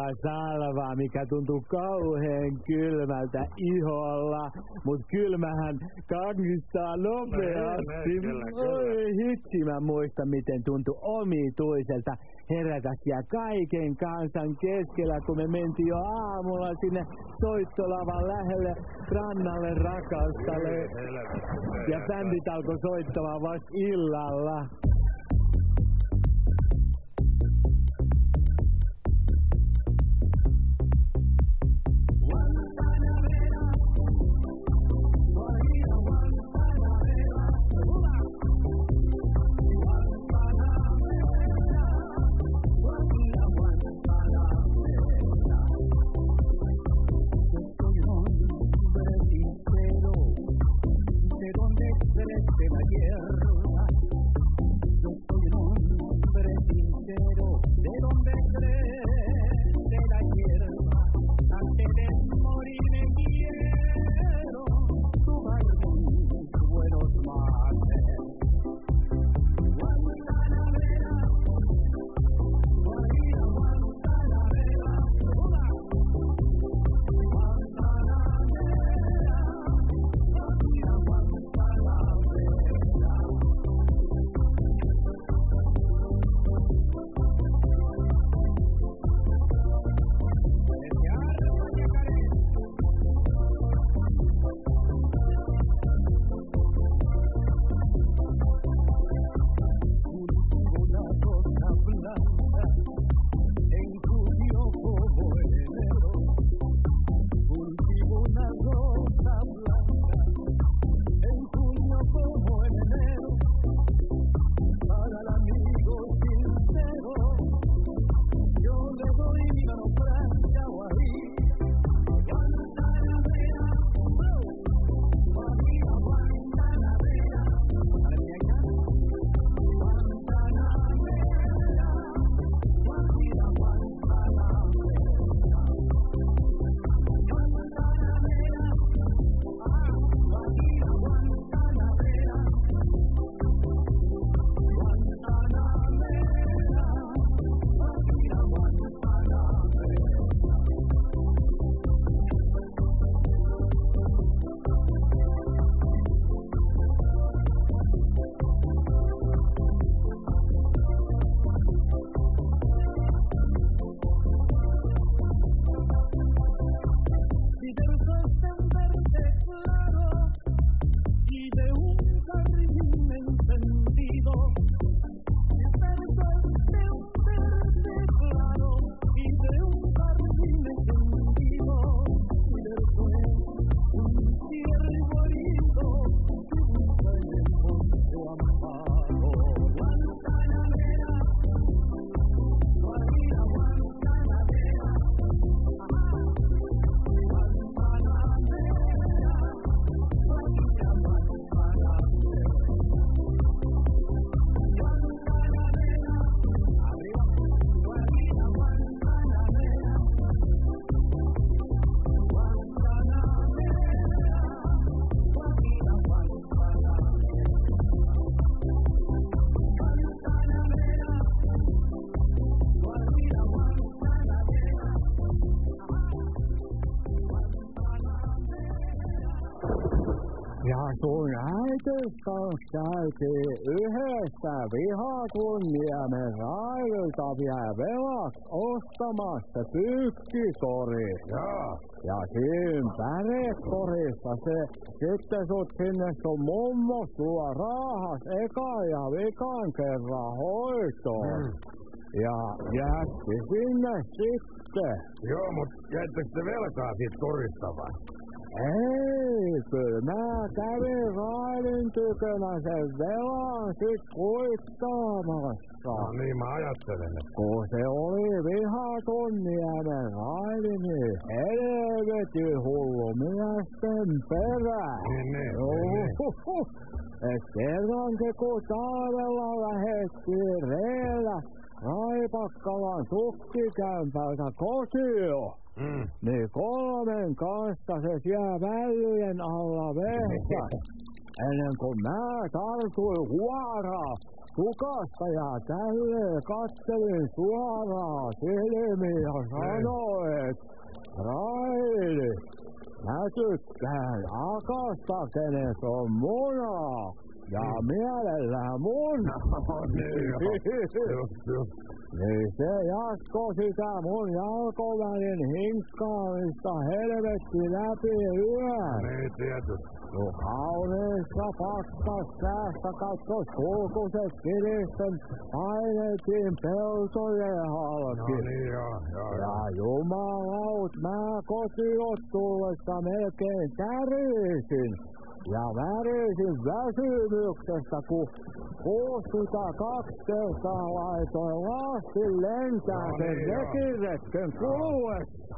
taikasalvaa, mikä tuntuu kauheen kylmältä iholla. Mut kylmähän kangistaa nopeasti. Niin, kyllä, kyllä. Oi hitsi, mä muistan miten tuntui omituiselta herätä siellä kaiken kansan keskellä, kun me mentiin jo aamulla sinne soittolavan lähelle rannalle rakastalle. Ja bändit alkoi soittamaan vasta illalla. Ja sun lähetystössä käytiin yhdessä vihakunniamme railta vielä velaks ostamassa pyykkikori. Jaa. Ja siinä pärekorissa se sitten sut sinne sun mummo sua raahas ekan ja vikan kerran hoitoon. Mm. Ja jätti sinne sitten. Joo, mut jäittekö te velkaa siitä korista vai? Ei, kyllä mä kävin Railin tykönä sen velan sit kuittaamassa. No niin, mä ajattelen. Kun se oli vihatunniainen Raili, niin helvetin hullu miesten perä. Niin, niin, Joo. niin, Et kerrankin kun talvella lähettiin reellä Raipakkalan sukkikämpältä kotiin, Mm. niin kolmen kanssa se siellä vällyjen alla vehtäs. Ennen kuin mä tartuin huoraa tukasta ja tälleen kattelin suoraan silmiin ja sanoin, että Raili, mä tykkään akasta, kenes on munaa. Ja mielellään mun. *laughs* niin. Just, *laughs* just. Niin se jasko sitä mun jalkovälin hinkkaamista helvetti läpi yön. Niin, tietysti. No kauniissa pakkassäässä katsoi sulkuset kiristen paineltiin peltojen halki. No niin, joo, joo, Ja jumalaut mä kotiin tullessa melkein tärisin. Ja värisin väsymyksestä, kun 62 kertaa laitoin lastin lentää sen rekiretken kuluessa.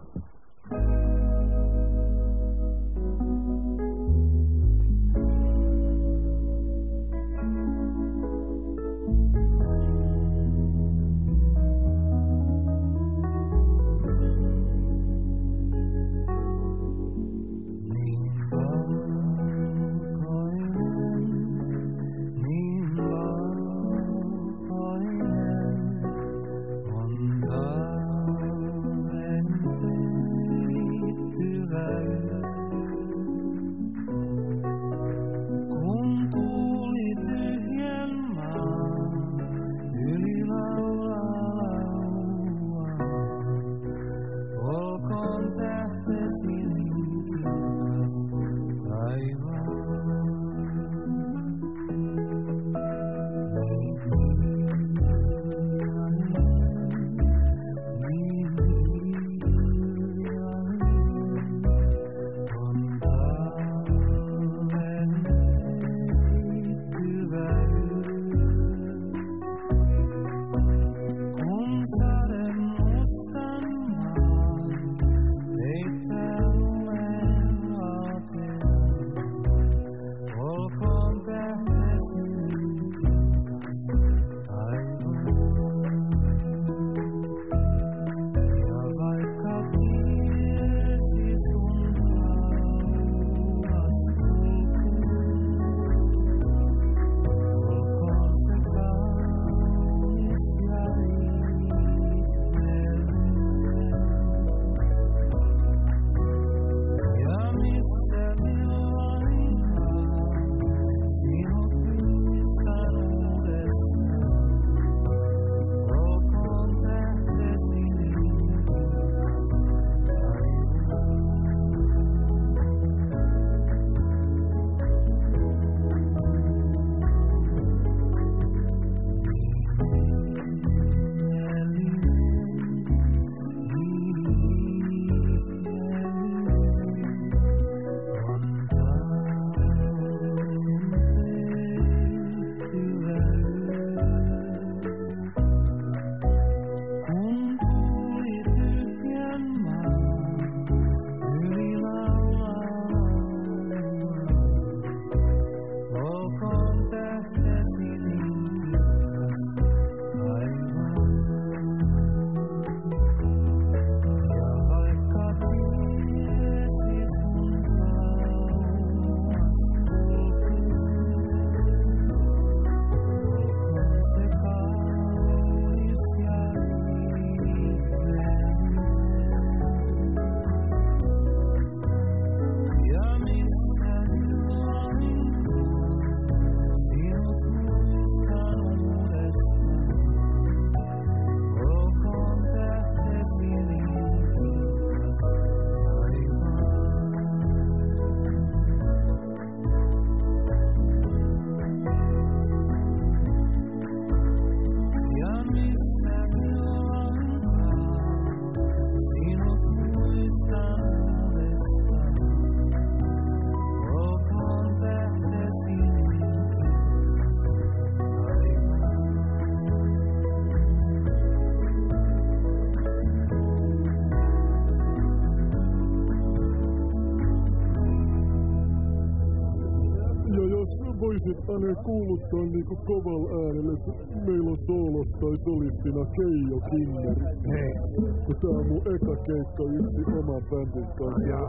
Ane kuuluttaa niinku kovalla äänellä, että meillä on soolos tai solistina Keijo Kinneri. Hei. Tää on mun eka keikka yksi oman bändin kanssa. Ja.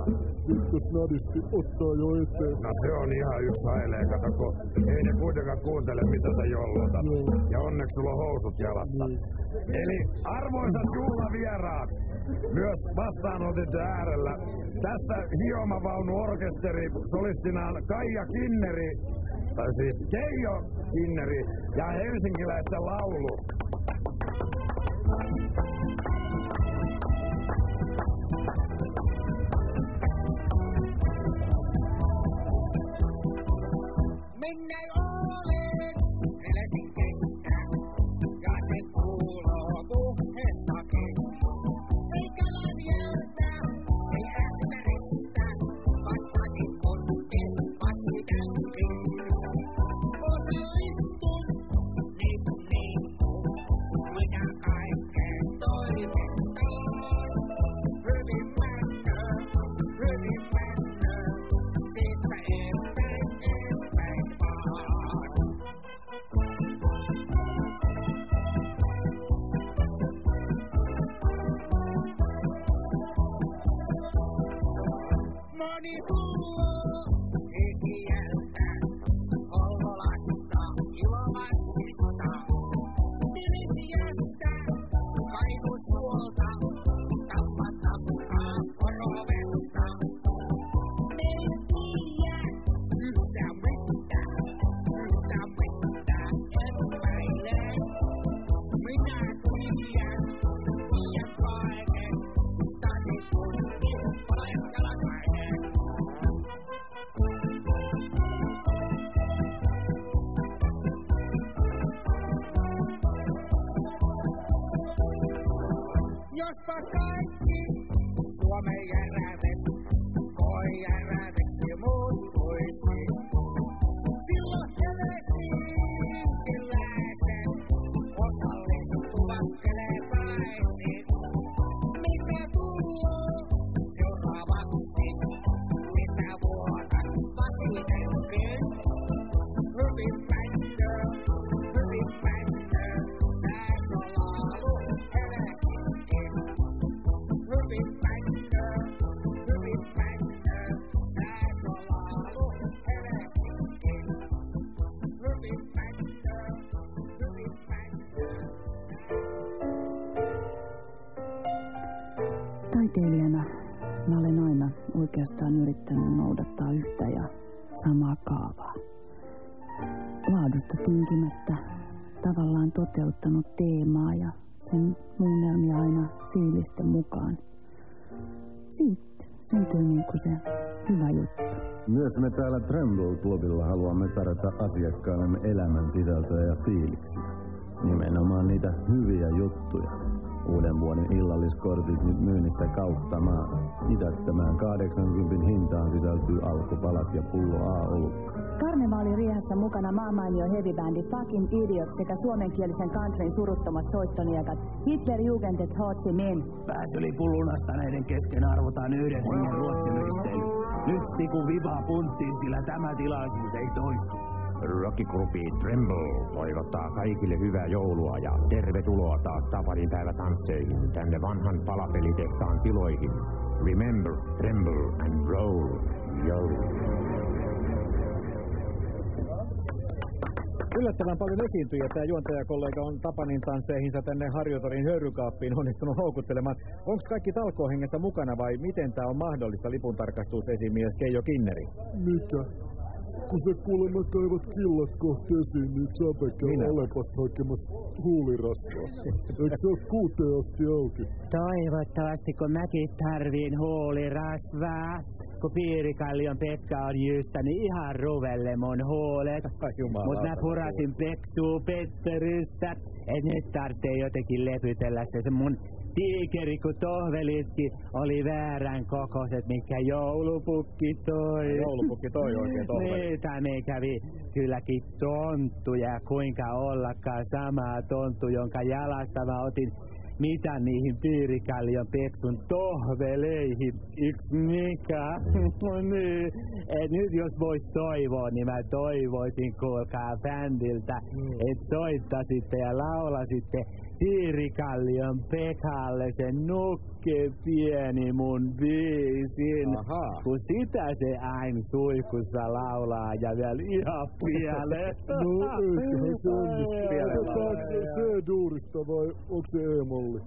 Nyt jos nadisti ottaa jo eteen. No se on ihan yksi hailee, kato, kun ei ne kuitenkaan kuuntele, mitä sä jollotat. Joo. Ja onneksi sulla on housut jalassa. Niin. Eli arvoisat juhlavieraat, myös vastaanotit äärellä. Tässä hiomavaunu orkesteri solistinaan Kaija Kinneri, siis Keijo Kinneri ja helsinkiläisten laulu. Minne olen money. Ooh. Tremble Clubilla haluamme tarjota asiakkaillemme elämän sisältöä ja fiiliksiä. Nimenomaan niitä hyviä juttuja. Uuden vuoden illalliskortit nyt myynnissä kautta maan. Mitättömään 80 hintaan sisältyy alkupalat ja pullo A-olutta. Karnevaaliriehessä mukana maamainio heavybändi Fucking Idiot sekä suomenkielisen countryn suruttomat soittoniakat Hitler Jugendet Ho Chi Minh. Pääsylipun lunastaneiden kesken arvotaan yhden hengen ruotsin risteily. Nyt tiku vivaa punttiin, sillä tämä tilaisuus ei toistu. Rockigrupi Tremble toivottaa kaikille hyvää joulua ja tervetuloa taas Tapanin päivätansseihin tänne vanhan palapelitehtaan tiloihin. Remember, tremble and roll. Yo. Yllättävän paljon esiintyjiä tämä juontajakollega on Tapanin tansseihinsa tänne Harjotorin höyrykaappiin onnistunut houkuttelemaan. Onko kaikki talkoohengessä mukana vai miten tämä on mahdollista lipuntarkastusesimies Keijo Kinneri? Mitä? Kun se kuulemma kaivat killas kohti esiin, niin säpäkä Minä? Alepasta hakemassa huulirasvaa. Eikö se ole kuuteen asti auki? Toivottavasti kun mäkin tarviin huulirasvaa, kun Piirikallion Pekka on jystänyt ihan ruvelle mun huulet. Jumala. Mut mä purasin Pektuu Petteristä, et nyt tarvitsee jotenkin lepytellä se, se mun tiikeri, kun tohvelitkin oli väärän kokoiset, mikä joulupukki toi. Joulupukki toi oikein tohvelit. Niitä me kävi kylläkin tonttuja, kuinka ollakaan samaa tonttu, jonka jalasta mä otin mitä niihin piirikallion peksun tohveleihin, yks mikä? *laughs* No niin, et nyt jos vois toivoa, niin mä toivoisin kuulkaa bändiltä, Mm. että soittasitte ja laulasitte Piirikallion Pekalle sen nukke pieni mun biisin. Aha. Kun sitä se aina suihkussa laulaa ja vielä ihan *laughs* pieleen. No eiköhän se. Pieleen Otetaanko se C-duurista vai onko se E-molli?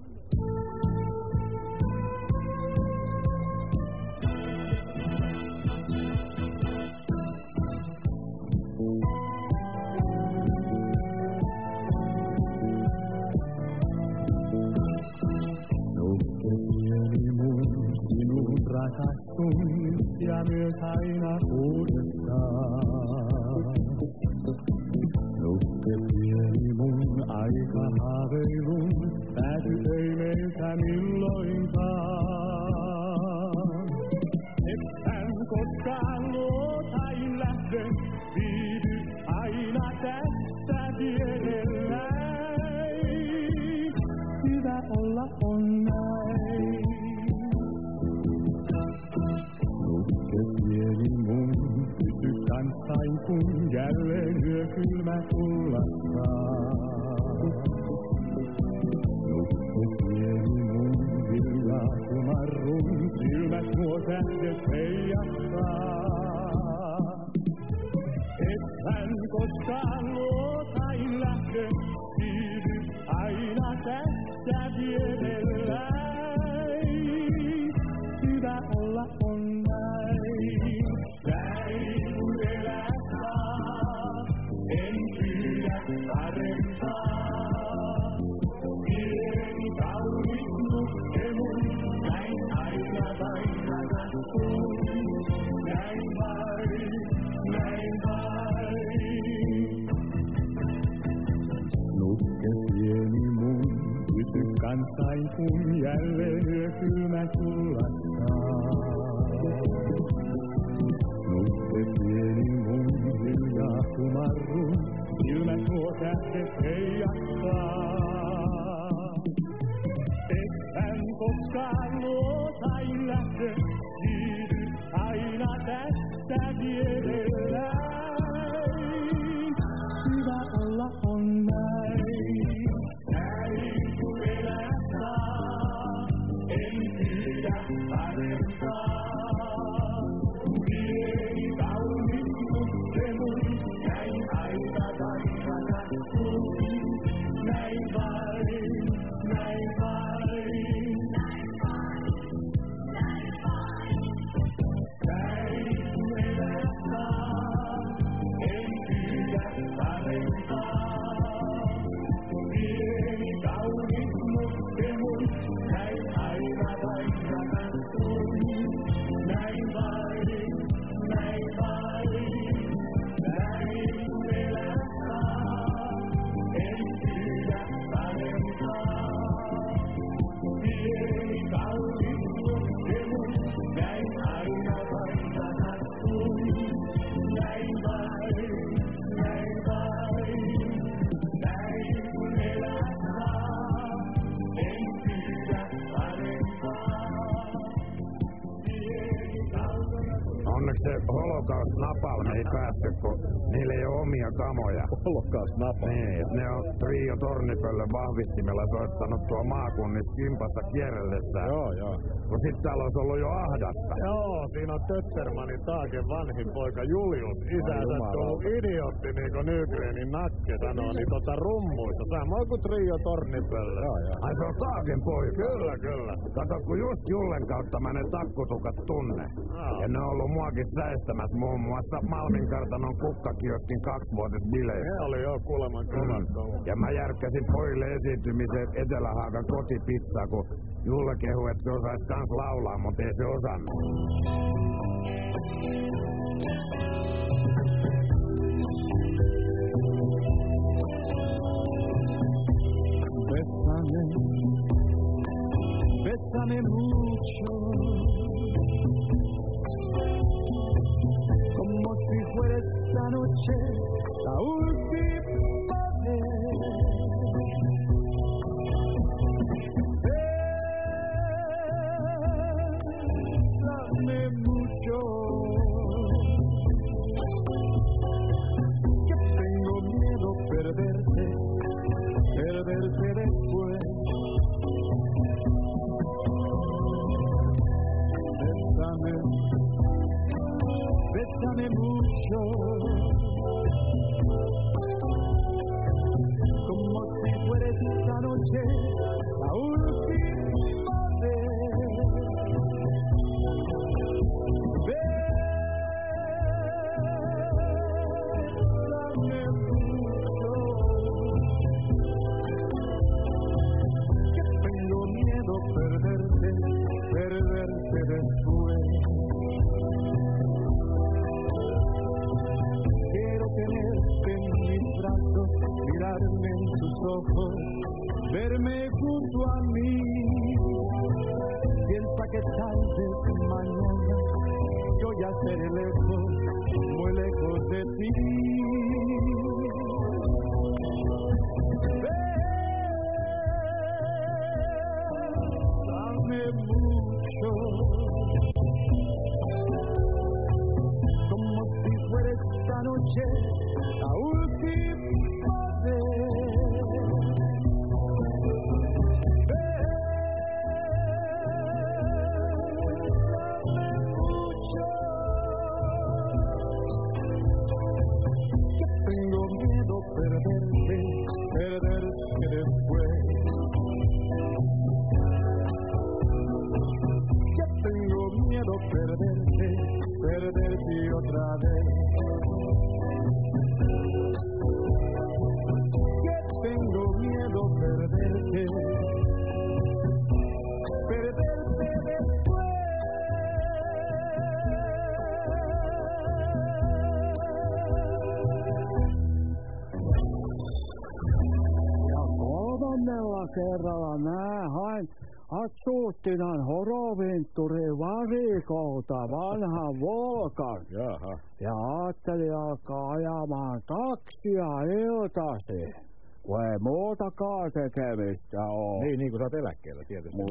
with vahvistimella soittanut tuo maakunnissa kimpassa kierrellessä. Joo, joo. Kun sit täällä olisi ollut jo ahdasta. Joo, siinä on Töttermanin taaken vanhin poika Julius. Isänsä tullut idiotti, niin kuin Nygrenin nakke sanoo, niin tota rummuista. Samoin kuin Trio Tornipöllö. Joo, joo. Ai se on Taaken poika. Kyllä, kyllä. Kato, kun just Jullen kautta mä ne takkutukat tunne. Joo. Ja ne on ollut muakin säistämässä muun muassa Malmin kartanon kukkakioskin kaksivuotisbileissä. Ne oli jo kuuleman kovat mm. Ja mä järkkäsin pojille esiintymisen Etelähaakan kotipizzaa, kun Julle kehu, että se osais kans laulaa, mutta ei se osannut. Bésame, bésame mucho, como si fuera esta noche la última mucho. Como si fuera esta noche vez mañana yo ya seré lejos, muy lejos de ti. Atsuuttinan horovinturi varikolta vanhan Volkan. Jaha. Ja ajattelin alkaa ajamaan taksia iltasi. Kun ei muutakaan tekemistä oo. Niin, niin kuin sä oot eläkkeellä tietysti. Mut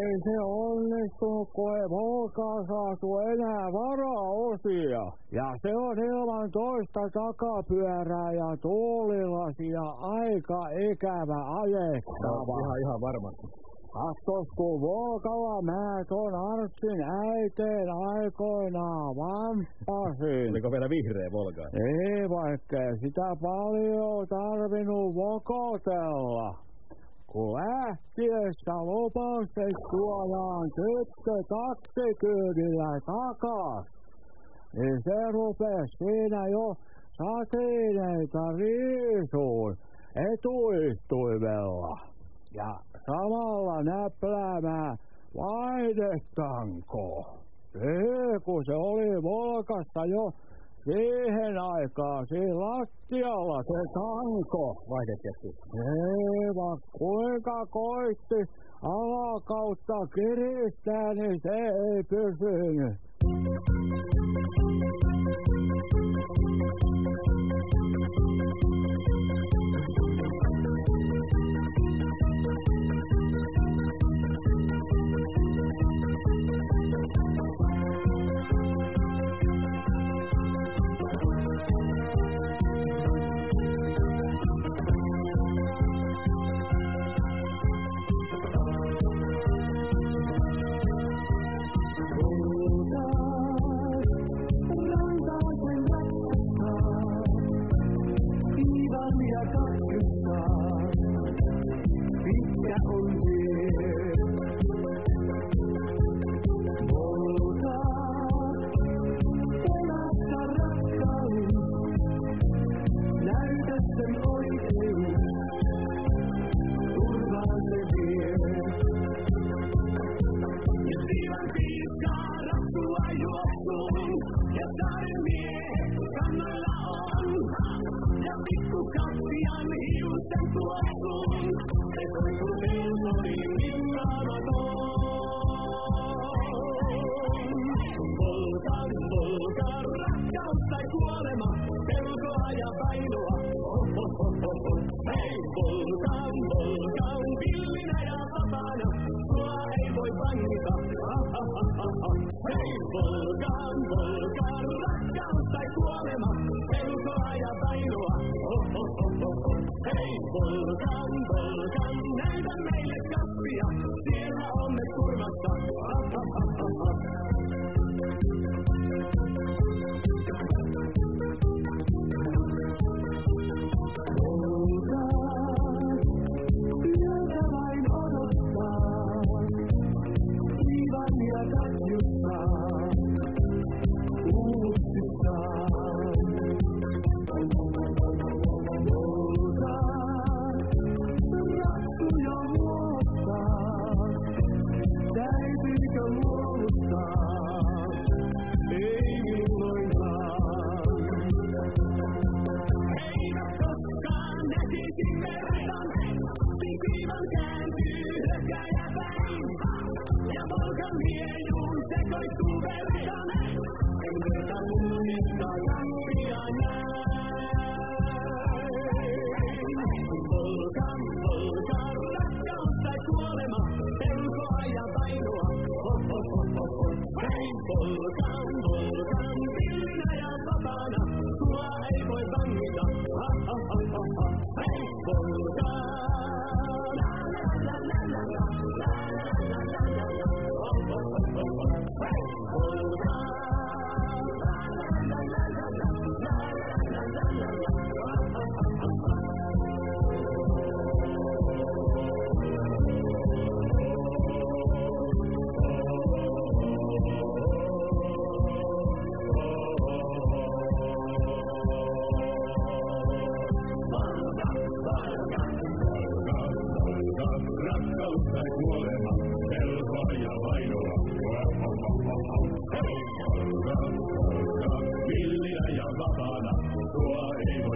ei se onnistunut, kun ei Volkaan saatu enää varaosia. Ja se on ilman toista takapyörää ja tuulilasia aika ikävä ajettava. Ihan, ihan varmasti. Katsos, kun Volkalla mä ton Artsin äiteen aikoinaan vamppasin. Oliko vielä vihreä Volga? Ei, vaikka sitä paljon tarvinnut vokotella. Kun lähtiessä lupaus, että tuodaan tyttö taksikyydillä takas, niin se rupes siinä jo satineita riisuun etuistuimella. Ja samalla näpläämään vaihdetanko. Ei, kun se oli Volkassa jo siihen aikaan siinä lattialla se tanko. Vaihdettiin. Ei, vaan kuinka koitti alakautta kiristää, niin se ei pysynyt. Villinä ja vapaana, sua ei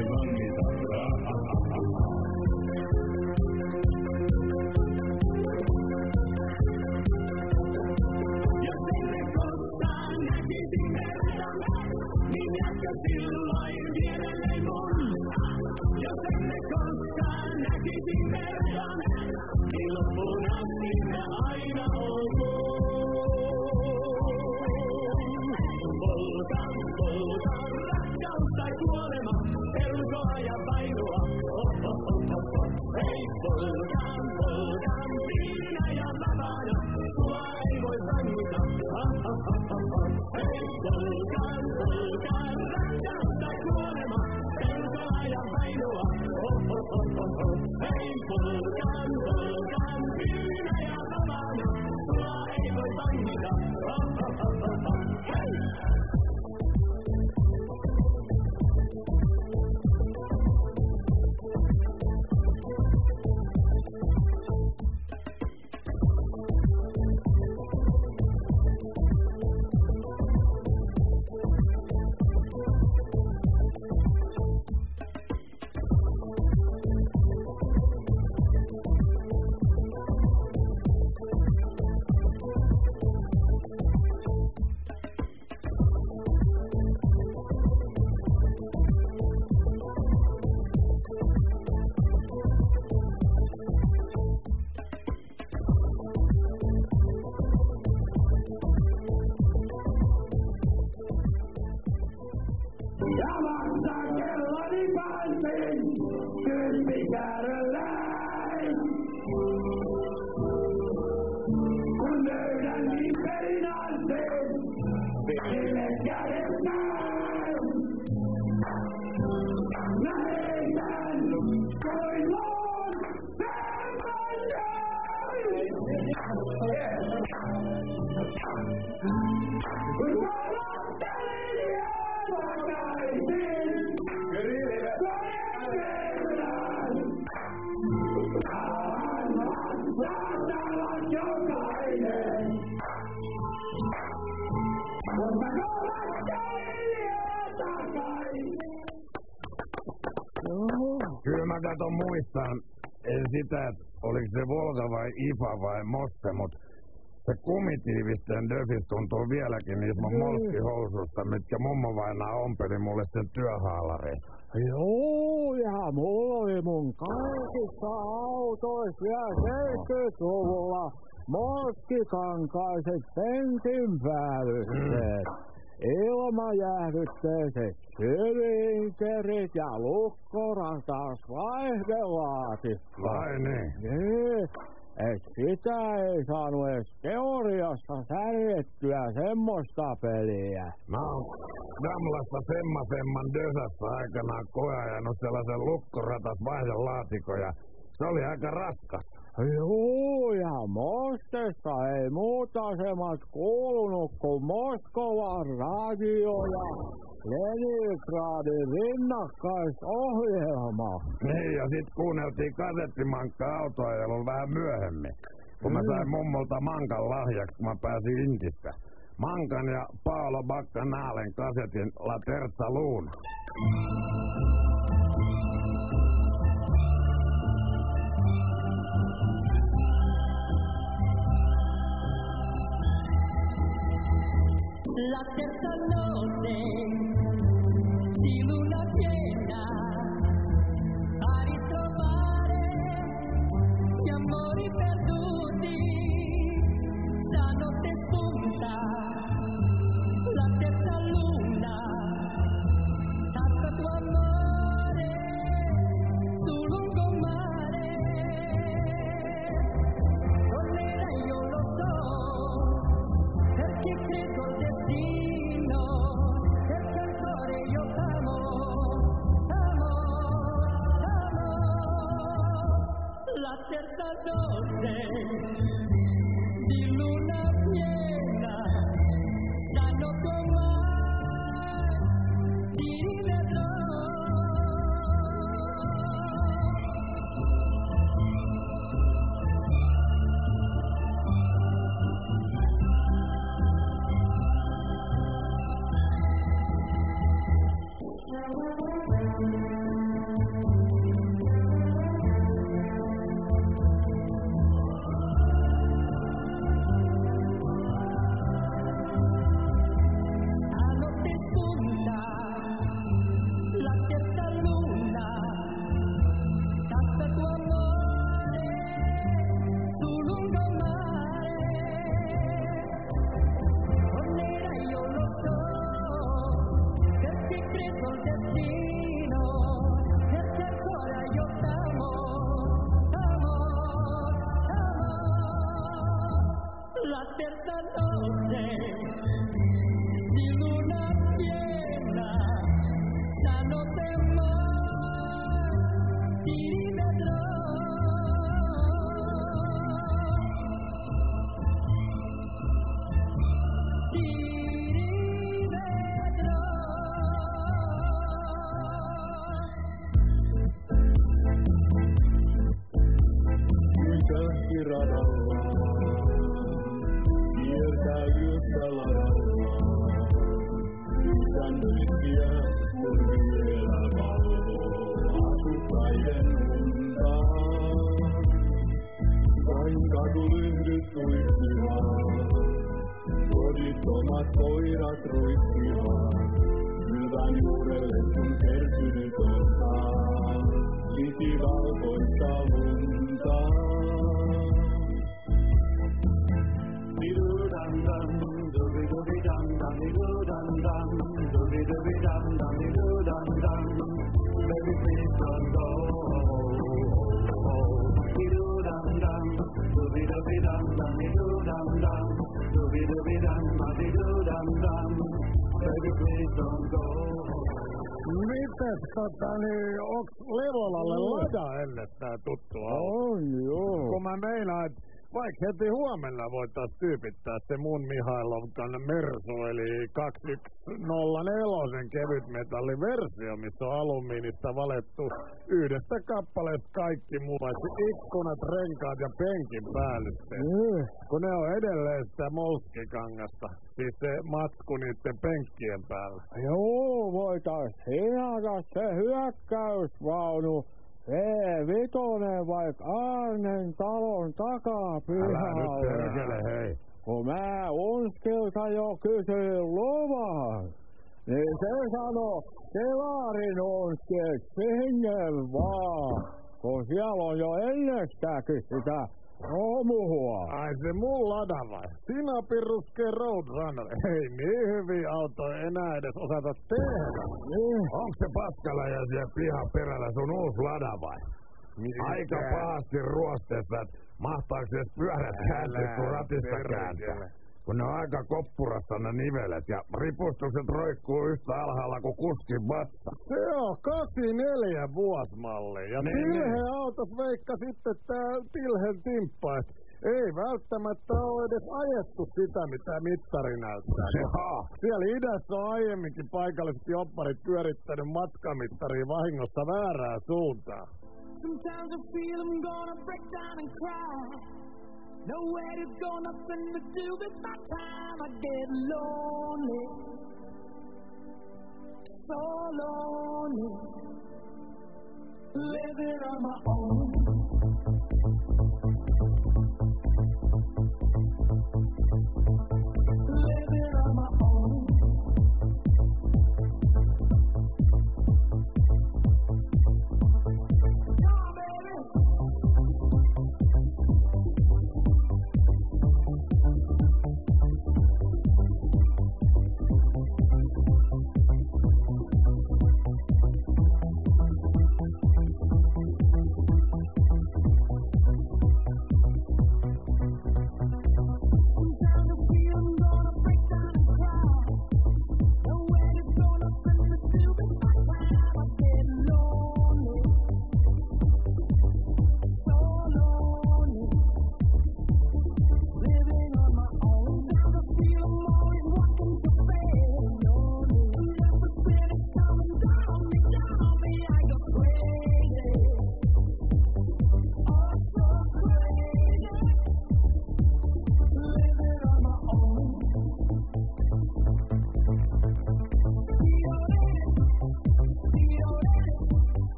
muistan, en sitä, että oliko se Volga vai IFA vai Mosse, mutta se kumitiivisten döfis tuntuu vieläkin niistä mun molkkihoususta, mitkä mummo vainaa ompeli mulle sen työhaalareissa. Joo, ja mulla oli mun kaikissa autoissa vielä 70-luvulla moskikankaiset pensin päällykseet. Ilmajäähdytteiset sylinkerit ja lukkoratas vaihdelaatikko. Vai niin? Niin, et sitä ei saanut edes teoriassa särjettyä semmoista peliä. Mä oon Damlassa Semma Semman dösässä aikanaan koeajanut sellaisen lukkoratas vaihdelaatikon ja se oli aika raskas. Juu, ja Mostesta ei muuta asemat kuulunut kuin Moskovan radio ja Leningradin rinnakkaisohjelma. Niin, ja sit kuunneltiin kasettimankka autoajelun vähän myöhemmin. Kun mä sain mummolta mankan lahjaksi, kun mä pääsin Intistä. Mankan ja Paolo Baccanaalen kasetin La Terza Luna. La terza notte di luna piena a ritrovare gli amori perduti stanotte spunta terza Mites tota niin, onks Levolalle lada ennestään tuttua? On joo. Kun mä meinaan, että vaikka heti huomenna voitais tyypittää se mun Mihailovkan Mersu, eli 2104 kevytmetalliversio, missä on alumiinista valettu yhdestä kappaleesta kaikki muu, paitsi ikkunat, renkaat ja penkin päällysteet. Mm. Kun ne on edelleen sitä molskikangasta, siis se matsku niiden penkkien päällä. Joo, voitais hinata se hyökkäysvaunu V5 vaikka Arnen talon Älä nyt perkele, hei. Kun mä Unskilta jo kysyin luvan, niin se sanoo Kelarin Unski, että sinne vaan. Kun siellä on jo ennestäänkin sitä romuhua. Ai se mun lada vai? Sinä pirruskee Roadrunner. Ei niin hyviä autoja enää edes osata tehdä. Niin. Onko se paskalla ja siellä pihan perällä sun uusi lada vai? Aika pahasti ruosteessa, että mahtaako edes pyörät kääntyä, kun ratista kääntää. Kun ne on aika koppurassa ne nivelet ja ripustukset roikkuu yhtä alhaalla kuin kuskin vatsa. Se on 84 vuosmalli ja Niin, Tilhe autos veikka sitten tää Tilhen timppa, ei välttämättä ole edes ajettu sitä, mitä mittari näyttää. Jaha. Siellä idässä on aiemminkin paikalliset jopparit pyörittänyt matkamittaria vahingossa väärään suuntaan. Sometimes I feel I'm gonna break down and cry. Nowhere to go, nothing to do with my time. I get lonely, so lonely, living on my own.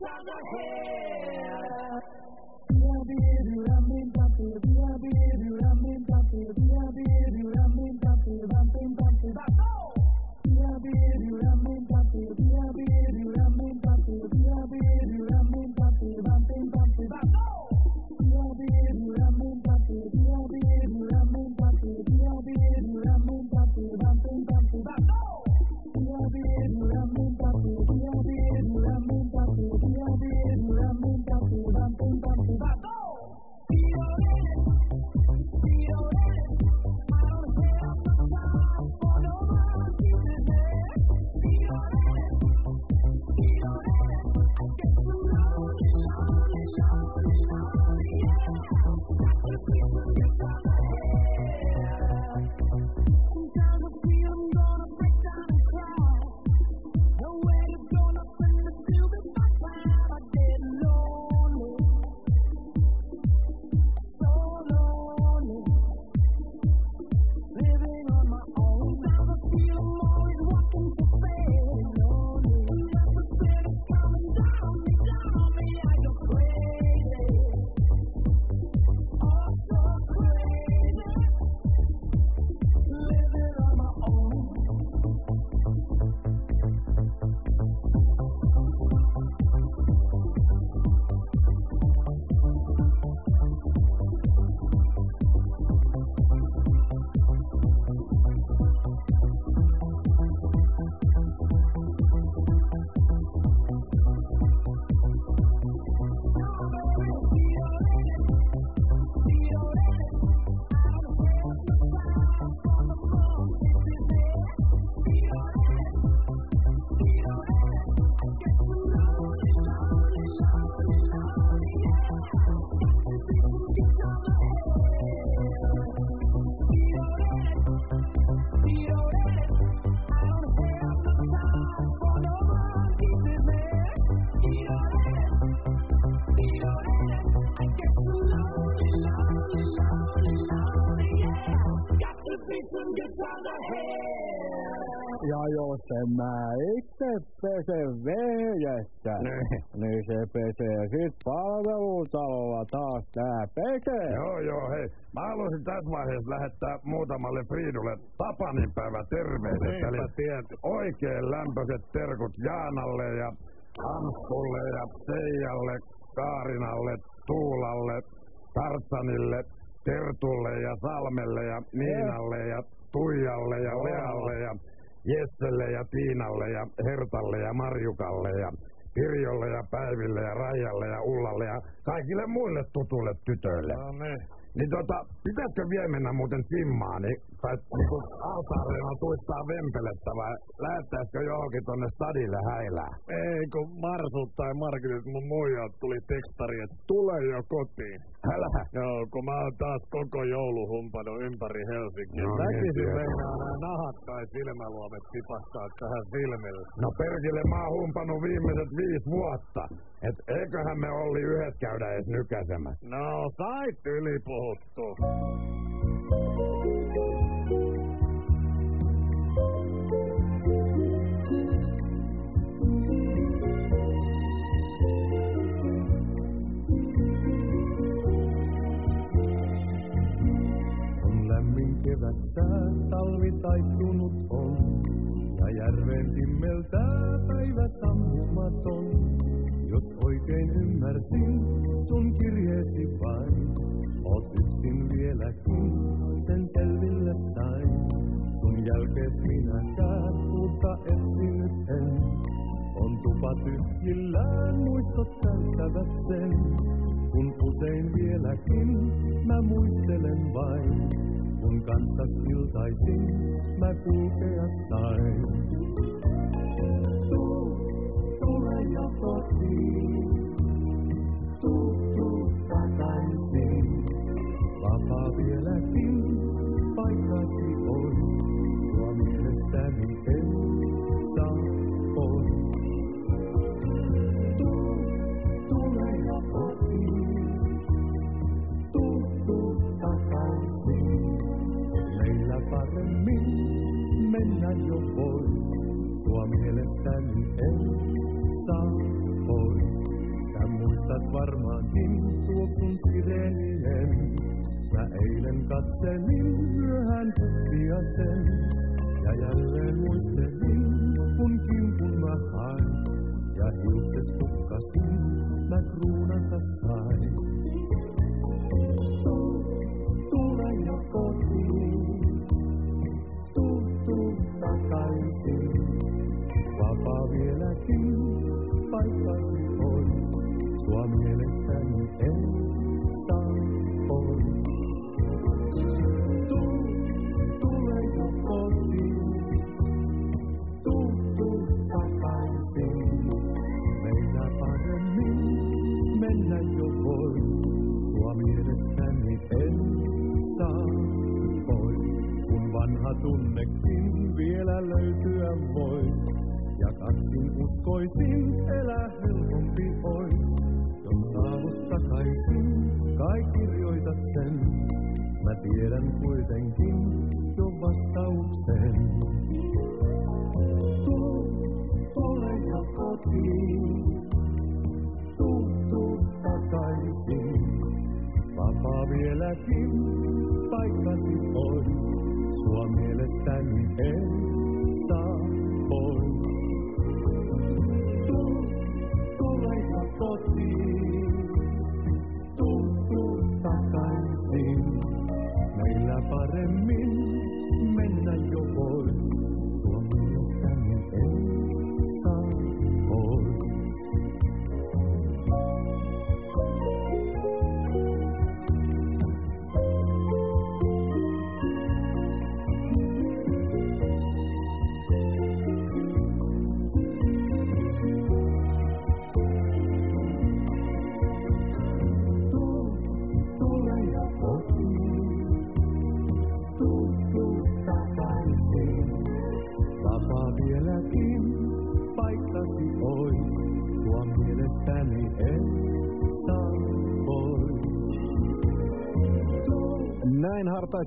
I'm hill. You'll Ja jos en mä itse pese vehjettä, niin se pesee sit palvelutalolla taas tää pese. Joo, joo, hei. Mä haluaisin tässä vaiheessa lähettää muutamalle Friidulle Tapanin päivä terveiset. Niinpä Eli oikein lämpöiset terkut Jaanalle ja Anskulle ja Seijalle, Kaarinalle, Tuulalle, Tartsanille, Tertulle ja Salmelle ja Niinalle ja Tuijalle ja Lealle ja Jesselle ja Tiinalle ja Hertalle ja Marjukalle ja Pirjolle ja Päiville ja Raijalle ja Ullalle ja kaikille muille tutuille tytöille. No niin. Niin tota, pitäisikö vielä mennä muuten simmaan, niin, tai niinku altaarilla tuistaa vempelettä vai lähettäisikö johonkin tonne stadille häilää? Ei, kun Marsut tai Markitit mun muijat tuli tekstari, että tule jo kotiin. Älä. Joo, kun mä oon taas koko joulu humpannut ympäri Helsinkiä. No Väkisin tiedän. meinaa nämä nahat tai silmäluomet tipahtaa tähän silmille. No perkele, mä oon humpannut viimeiset viisi vuotta. Et eiköhän me Olli yhdessä käydä edes nykäsemässä. No, sait ylipuhuttu. Saa pois. Näin hartaisin